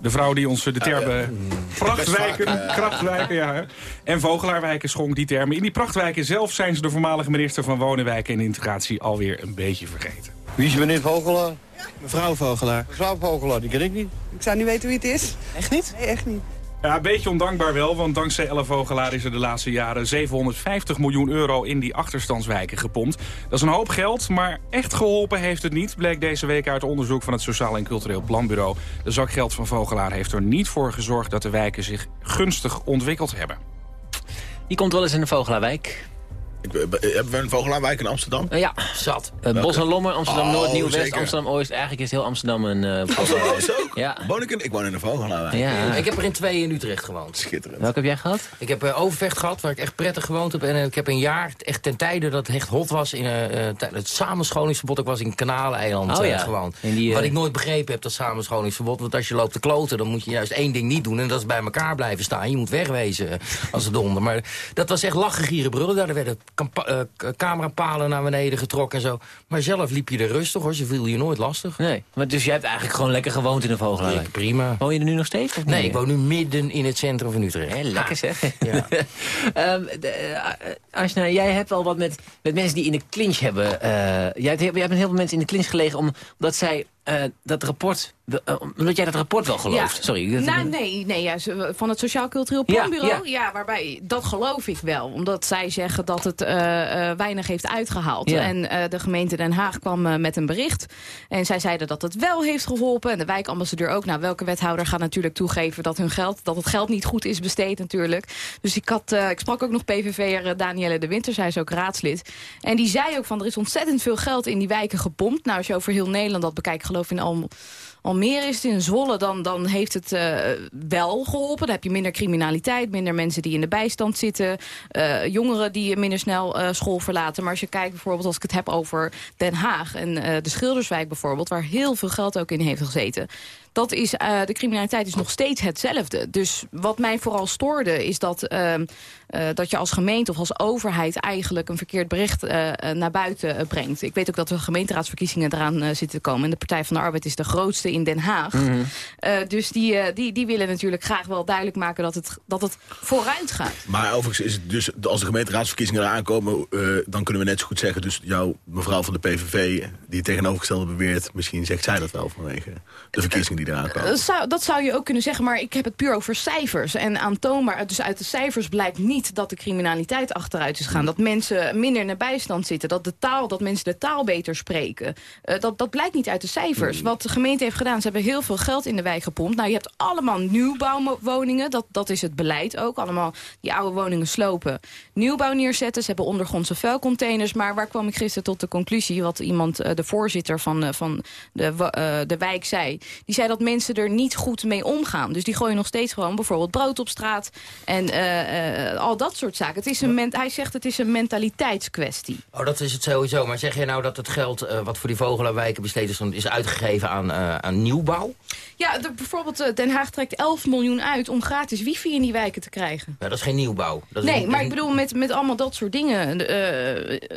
De vrouw die ons de termen prachtwijken, krachtwijken ja, en vogelaarwijken schonk, die termen. In die prachtwijken zelf zijn ze de voormalige minister van Wonenwijken en Integratie alweer een beetje vergeten.
Wie is meneer Vogelaar?
Mevrouw Vogelaar.
Mevrouw Vogelaar, die ken ik niet.
Ik zou niet weten wie het is.
Echt niet?
Nee, echt niet.
Ja, een beetje ondankbaar wel, want dankzij Ella Vogelaar is er de laatste jaren 750 miljoen euro in die achterstandswijken gepompt. Dat is een hoop geld, maar echt geholpen heeft het niet, bleek deze week uit onderzoek van het Sociaal en Cultureel Planbureau. De zakgeld van Vogelaar heeft er niet voor gezorgd dat de wijken zich gunstig ontwikkeld hebben.
Die komt wel eens in de Vogelaarwijk.
Hebben we een Vogelaarwijk in Amsterdam?
Eh, ja,
Zat.
Eh, Bos en Lommer, Amsterdam-Noord,
Oh,
Nieuw-West. Amsterdam-Oost. Eigenlijk is heel Amsterdam een uh,
Amsterdam-Oost ook?
Ja.
Woon ik, in, ik woon in de Vogelaarwijk.
Ja.
Ik heb er in twee in Utrecht gewoond.
Schitterend.
Welke heb jij gehad?
Ik heb eh, Overvecht gehad, waar ik echt prettig gewoond heb. En eh, ik heb een jaar, echt ten tijde dat het echt hot was... in eh, eh, tijdens het samenscholingsverbod. Ik was in Kanaaleiland
Oh
eh,
ja.
gewoond.
In die, eh,
Wat ik nooit begrepen heb, dat samenscholingsverbod. Want als je loopt te kloten, dan moet je juist één ding niet doen. En dat is bij elkaar blijven staan. Je moet wegwezen eh, als het donder. Maar dat was echt lachen, gieren, brullen. Daar werden eh, camerapalen naar beneden getrokken en zo. Maar zelf liep je er rustig, hoor. Ze viel je nooit lastig.
Nee, maar dus jij hebt eigenlijk gewoon lekker gewoond in de Vogelaarwijk?
Ik, prima.
Woon je er nu nog steeds?
Nee, ik woon nu midden in het centrum van Utrecht.
Hé, lekker zeg.
Ja.
Ehm, eh, Asna, jij hebt al wat met, met mensen die in de clinch hebben. eh, jij, hebt, jij hebt met heel veel mensen in de clinch gelegen om- omdat zij eh, dat rapport... eh, omdat jij dat rapport wel gelooft.
Ja.
Sorry. dat-
Nou, nee, nee ja, van het Sociaal Cultureel Planbureau.
ja.
Ja, waarbij, dat geloof ik wel. Omdat zij zeggen dat het eh, weinig heeft uitgehaald. En de gemeente Den Haag kwam met een bericht. En zij zeiden dat het wel heeft geholpen. En de wijkambassadeur ook. Nou, welke wethouder gaat natuurlijk toegeven dat hun geld, dat het geld niet goed is besteed natuurlijk. Dus ik, had, ik sprak ook nog PVV'er Danielle de Winter. Zij is ook raadslid. En die zei ook van, er is ontzettend veel geld in die wijken gepompt. Nou, als je over heel Nederland dat bekijkt, ik in al Almere is het in Zwolle, dan, dan heeft het eh, wel geholpen. Dan heb je minder criminaliteit, minder mensen die in de bijstand zitten. eh, jongeren die minder snel eh, school verlaten. Maar als je kijkt bijvoorbeeld, als ik het heb over Den Haag... en de Schilderswijk bijvoorbeeld, waar heel veel geld ook in heeft gezeten... Dat is, eh, de criminaliteit is nog steeds hetzelfde. Dus wat mij vooral stoorde is dat, ehm, eh, dat je als gemeente of als overheid... eigenlijk een verkeerd bericht eh, naar buiten brengt. Ik weet ook dat de gemeenteraadsverkiezingen eraan zitten te komen. En de Partij van de Arbeid is de grootste in Den Haag.
Mhm.
Dus die, die, die willen natuurlijk graag wel duidelijk maken dat het, dat het vooruit gaat.
Maar overigens is het dus, als de gemeenteraadsverkiezingen eraan komen... dan kunnen we net zo goed zeggen, dus jouw mevrouw van de PVV... die het tegenovergestelde beweert, misschien zegt zij dat wel vanwege de verkiezingen die eraan komen.
Dat zou, dat zou je ook kunnen zeggen, maar ik heb het puur over cijfers. En aantoonbaar, dus uit de cijfers blijkt niet dat de criminaliteit achteruit is gaan. Dat mensen minder in de bijstand zitten. Dat, de taal, dat mensen de taal beter spreken. Eh, dat, dat blijkt niet uit de cijfers. Wat de gemeente heeft gedaan, ze hebben heel veel geld in de wijk gepompt. Nou, je hebt allemaal nieuwbouwwoningen. Dat, dat is het beleid ook. Allemaal die oude woningen slopen. Nieuwbouw neerzetten. Ze hebben ondergrondse vuilcontainers. Maar waar kwam ik gisteren tot de conclusie? Wat iemand, eh, de voorzitter van, eh, van de, eh, de wijk zei. Die zei dat mensen er niet goed mee omgaan. Dus die gooien nog steeds gewoon bijvoorbeeld brood op straat. En eh, eh, al dat soort zaken. Het is een hij zegt het is een mentaliteitskwestie.
Oh, dat is het sowieso. Maar zeg jij nou dat het geld eh, wat voor die vogelaarwijken besteed is... is uitgegeven aan, aan nieuwbouw?
Ja, de- bijvoorbeeld Den Haag trekt 11 miljoen uit om gratis wifi in die wijken te krijgen.
Ja, dat is geen nieuwbouw. Dat is
Nee,
een-
maar ik bedoel met, met allemaal dat soort dingen.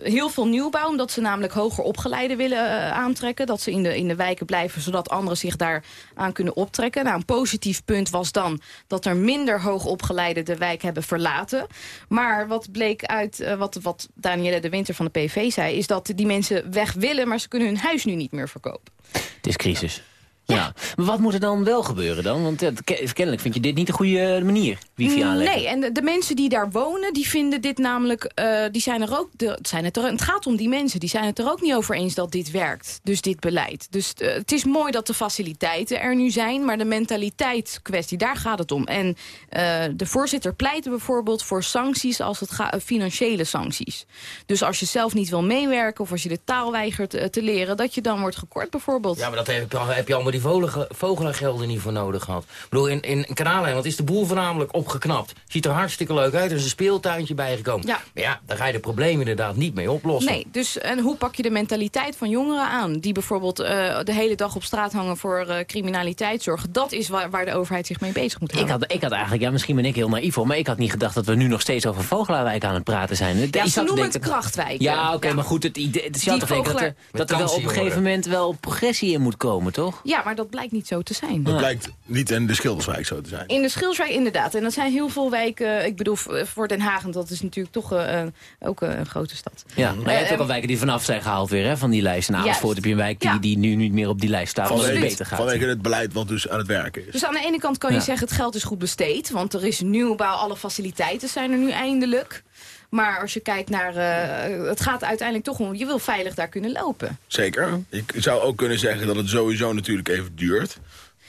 heel veel nieuwbouw, omdat ze namelijk hoger opgeleiden willen aantrekken. Dat ze in de, in de wijken blijven, zodat anderen zich daar aan kunnen optrekken. Nou, een positief punt was dan dat er minder hoogopgeleiden de wijk hebben verlaten. Maar wat bleek uit eh, wat, wat Danielle de Winter van de PV zei... is dat die mensen weg willen, maar ze kunnen hun huis nu niet meer verkopen.
Het is crisis. Ja. Maar wat moet er dan wel gebeuren dan? Want eh, ke- kennelijk vind je dit niet de goede manier. Wifi aanleggen.
Nee, en de, de mensen die daar wonen, die vinden dit namelijk... eh, die zijn er ook, de, zijn het, er, het gaat om die mensen, die zijn het er ook niet over eens dat dit werkt. Dus dit beleid. Dus eh, het is mooi dat de faciliteiten er nu zijn... maar de mentaliteitskwestie, daar gaat het om. En eh, de voorzitter pleitte bijvoorbeeld voor sancties... als het gaat financiële sancties. Dus als je zelf niet wil meewerken... of als je de taal weigert te leren... dat je dan wordt gekort bijvoorbeeld.
Ja, maar dat heb je, heb je allemaal die vogelaargelden niet voor nodig gehad. Ik bedoel, in, in Kanaaleiland is de boel voornamelijk opgeknapt. Ziet er hartstikke leuk uit, er is een speeltuintje bijgekomen.
Ja.
Maar ja, daar ga je de problemen inderdaad niet mee oplossen.
Nee, dus en hoe pak je de mentaliteit van jongeren aan... die bijvoorbeeld eh, de hele dag op straat hangen voor eh, criminaliteit zorgen? Dat is waar, waar de overheid zich mee bezig moet
Ik
houden.
had, ik had eigenlijk, ja, misschien ben ik heel naïef hoor... maar ik had niet gedacht dat we nu nog steeds over Vogelaarwijk aan het praten zijn. Ik
Ja, ze noemen
denken-
het krachtwijk.
Ja, oké, maar goed, het, idee, het is toch denken dat er,
vogelaar-
dat er wel op een gegeven moment wel progressie in moet komen, toch?
Ja, maar dat blijkt niet zo te zijn.
Dat blijkt niet in de Schilderswijk zo te zijn.
In de Schilswijk inderdaad. En dat zijn heel veel wijken. Ik bedoel, voor Den Haag, en dat is natuurlijk toch eh, eh, ook eh, een grote stad.
Ja, maar je hebt ook al wijken die vanaf zijn gehaald weer, hè, van die lijst. En
Juist.
Amersfoort heb je een wijk die,
Ja.
die nu niet meer op die lijst staat, omdat het
Vanwege,
beter gaat.
vanwege het beleid wat dus aan het werken is.
Dus aan de ene kant kan je
Ja.
zeggen het geld is goed besteed. Want er is nieuwbouw, alle faciliteiten zijn er nu eindelijk. Maar als je kijkt naar... eh, het gaat uiteindelijk toch om... Je wil veilig daar kunnen lopen.
Zeker. Ik zou ook kunnen zeggen dat het sowieso natuurlijk even duurt.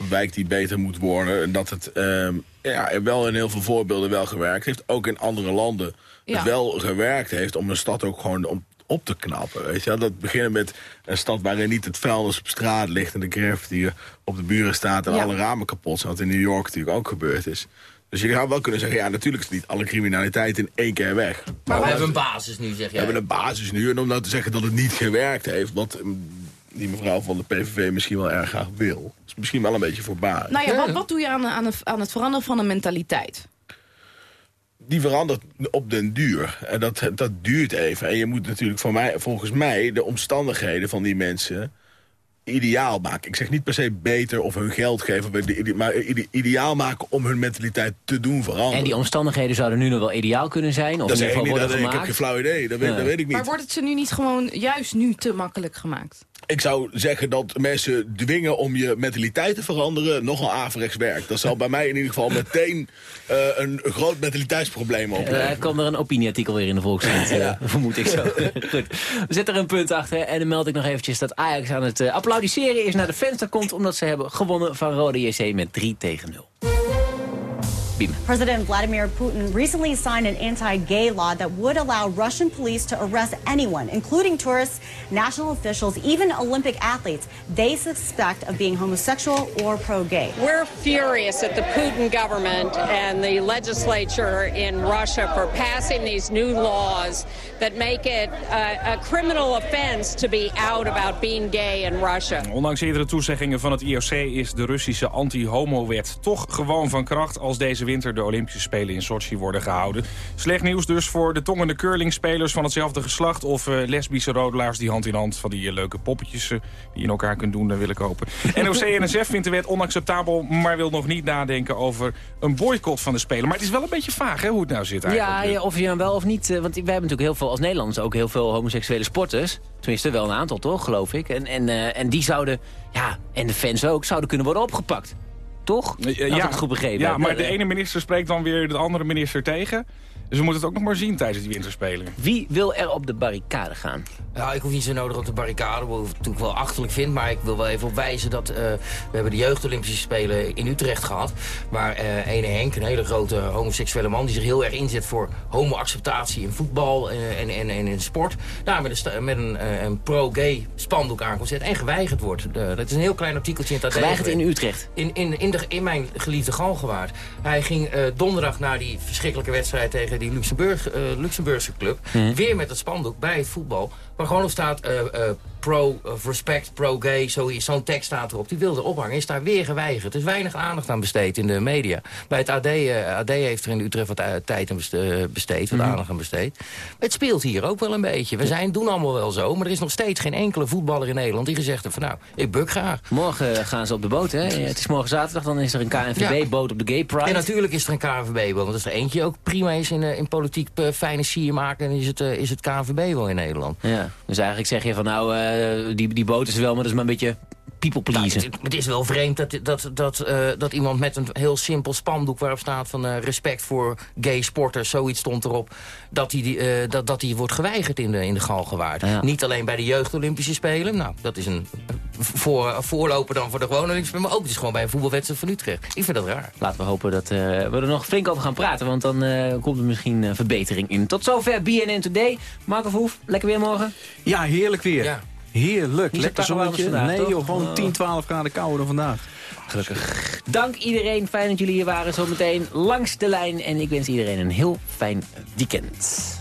Een wijk die beter moet worden. En dat het ehm, ja, wel in heel veel voorbeelden wel gewerkt heeft. Ook in andere landen
Ja.
het wel gewerkt heeft om een stad ook gewoon op, op te knappen. Weet je? wel. Dat beginnen met een stad waarin niet het vuilnis op straat ligt... en de graffiti op de buren staat en
Ja.
alle ramen kapot zijn. Wat in New York natuurlijk ook gebeurd is. Dus je zou wel kunnen zeggen, ja, natuurlijk is niet alle criminaliteit in één keer weg.
Maar we hebben een basis nu, zeg
We
jij.
hebben een basis nu. En om nou te zeggen dat het niet gewerkt heeft... wat mm, die mevrouw van de PVV misschien wel erg graag wil... is misschien wel een beetje voorbij.
Nou ja, wat, wat doe je aan, aan, het- aan het veranderen van een mentaliteit?
Die verandert op den duur. En dat, dat duurt even. En je moet natuurlijk voor mij, volgens mij de omstandigheden van die mensen ideaal maken. Ik zeg niet per se beter of hun geld geven... maar ide- maar ide- ideaal maken om hun mentaliteit te doen veranderen.
En die omstandigheden zouden nu nog wel ideaal kunnen zijn? Of
dat
in ieder
niet.
worden
Dat, ik heb geen flauw idee. Dat weet,
Ja.
dat weet ik niet.
Maar wordt het ze nu niet gewoon juist nu te makkelijk gemaakt?
Ik zou zeggen dat mensen dwingen om je mentaliteit te veranderen nogal averechts werkt. Dat zal bij mij in ieder geval meteen eh, een groot mentaliteitsprobleem
Eh,
opleveren.
Er kwam er een opinieartikel weer in de Volkskrant, eh, vermoed ik zo. Goed, we zetten er een punt achter en dan meld ik nog eventjes dat Ajax aan het applaudisseren is naar de venster komt... omdat ze hebben gewonnen van Rode JC met 3 tegen 0.
President Vladimir Putin recently signed an anti-gay law that would allow Russian police to arrest anyone, including tourists, national officials, even Olympic athletes, they suspect of being homosexual or pro-gay.
We're furious at the Putin government and the legislature in Russia for passing these new laws that make it uh, a criminal offense to be out about being gay in Russia.
Ondanks eerdere toezeggingen van het IOC is de Russische anti-homo-wet toch gewoon van kracht als deze winter de Olympische Spelen in Sochi worden gehouden. Slecht nieuws dus voor de tongende curlingspelers van hetzelfde geslacht of eh, lesbische rodelaars die hand in hand van die eh, leuke poppetjes eh, die je in elkaar kunt doen, daar wil ik hopen. NOC-NSF vindt de wet onacceptabel, maar wil nog niet nadenken over een boycott van de Spelen. Maar het is wel een beetje vaag hè, hoe het nou zit eigenlijk.
Ja, ja, of je dan wel of niet. Want wij hebben natuurlijk heel veel als Nederlanders ook heel veel homoseksuele sporters. Tenminste, wel een aantal toch, geloof ik. En, en, eh, en die zouden, ja, en de fans ook, zouden kunnen worden opgepakt. Toch? Ik het goed begrepen
Ja, maar de ene minister spreekt dan weer de andere minister tegen. Dus we moeten het ook nog maar zien tijdens die winterspelen.
Wie wil er op de barricade gaan?
Ja, ik hoef niet zo nodig op de barricade, wat ik natuurlijk wel achterlijk vind. Maar ik wil wel even op wijzen dat eh, we hebben de jeugd-Olympische Spelen in Utrecht gehad. Waar eh ene Henk, een hele grote homoseksuele man, die zich heel erg inzet voor homo-acceptatie in voetbal eh, en, en, en in sport. Daar met een, met een, eh, een pro-gay spandoek aan komt zetten en geweigerd wordt. Dat is een heel klein artikeltje in het
Geweigerd in. Utrecht?
In, in, in, de, in mijn geliefde Galgenwaard. Hij ging eh, donderdag naar die verschrikkelijke wedstrijd tegen die Luxemburg, eh, Luxemburgse club.
Mhm.
Weer met het spandoek bij het voetbal. Waar gewoon op staat eh, eh, pro of respect, pro-gay. zo- Zo'n tekst staat erop. Die wilde ophangen. Is daar weer geweigerd. Er is weinig aandacht aan besteed in de media. Bij het AD, eh, AD heeft er in Utrecht wat eh, tijd aan beste- besteed. Wat
Mhm.
aandacht aan besteed. Het speelt hier ook wel een beetje. We zijn, doen allemaal wel zo. Maar er is nog steeds geen enkele voetballer in Nederland die gezegd heeft van nou, ik buk graag.
Morgen gaan ze op de boot, hè? Het is morgen zaterdag, dan is er een KNVB-boot op de Gay Pride.
En natuurlijk is er een KNVB wel. Want als er eentje ook prima is in, eh, in politiek eh, fijne sier maken... dan is het, eh, is het KNVB wel in Nederland.
Ja, dus eigenlijk zeg je van nou, eh, die, die boot is wel, maar dat is maar een beetje people pleasen.
het, het is wel vreemd dat, dat, dat, eh, dat iemand met een heel simpel spandoek... waarop staat van eh, respect voor gay sporters, zoiets stond erop... dat eh, dat, dat die wordt geweigerd in de, in de Galgenwaard.
Ja.
Niet alleen bij de jeugd Olympische Spelen. Nou, dat is een voor, voorloper dan voor de gewone Olympische Spelen... maar ook dus gewoon bij een voetbalwedstrijd van Utrecht. Ik vind dat raar.
Laten we hopen dat eh, we er nog flink over gaan praten. Want dan eh, komt er misschien eh, verbetering in. Tot zover BNN Today. Marco Verhoef, lekker weer morgen.
Ja, heerlijk weer.
Ja.
Heerlijk. Lekker zonnetje.
vandaag,
nee
toch?
joh, gewoon
Oh.
10, 12 graden kouder dan vandaag.
Gelukkig. Dank iedereen. Fijn dat jullie hier waren. Zometeen langs de lijn. En ik wens iedereen een heel fijn weekend.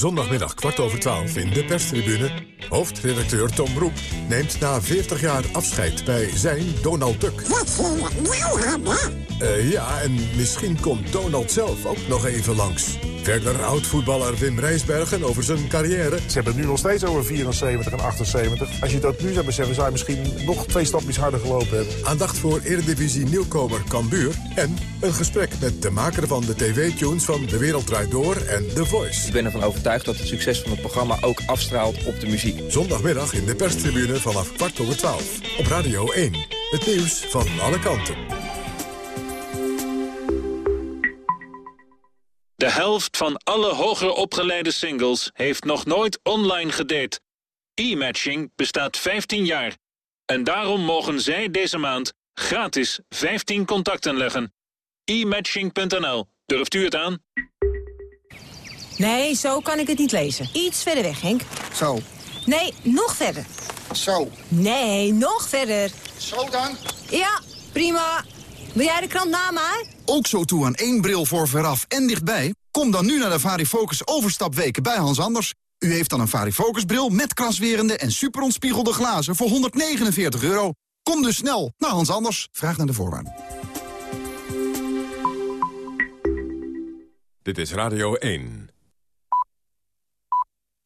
Zondagmiddag kwart over twaalf in de perstribune. Hoofdredacteur Tom Roep neemt na 40 jaar afscheid bij zijn Donald Duck.
Wat voor hebben?
Eh, ja, en misschien komt Donald zelf ook nog even langs. Verder oud-voetballer Wim Rijsbergen over zijn carrière.
Ze hebben het nu nog steeds over 74 en 78. Als je dat nu zou beseffen, zou je misschien nog twee stapjes harder gelopen hebben.
Aandacht voor Eredivisie nieuwkomer Cambuur. En een gesprek met de maker van de tv-tunes van De Wereld Draait Door en The Voice.
Ik ben ervan overtuigd dat het succes van het programma ook afstraalt op de muziek.
Zondagmiddag in de perstribune vanaf kwart over twaalf. Op Radio 1. Het nieuws van alle kanten.
De helft van alle hoger opgeleide singles heeft nog nooit online gedate. E-matching bestaat 15 jaar. En daarom mogen zij deze maand gratis 15 contacten leggen. E-matching.nl. Durft u het aan?
Nee, zo kan ik het niet lezen. Iets verder weg, Henk.
Zo.
Nee, nog verder.
Zo.
Nee, nog verder.
Zo dan?
Ja, prima. Wil jij de krant na mij?
Ook zo toe aan één bril voor veraf en dichtbij? Kom dan nu naar de Varifocus overstapweken bij Hans Anders. U heeft dan een Varifocus bril met kraswerende en superontspiegelde glazen voor 149 euro. Kom dus snel naar Hans Anders. Vraag naar de voorwaarden.
Dit is Radio 1.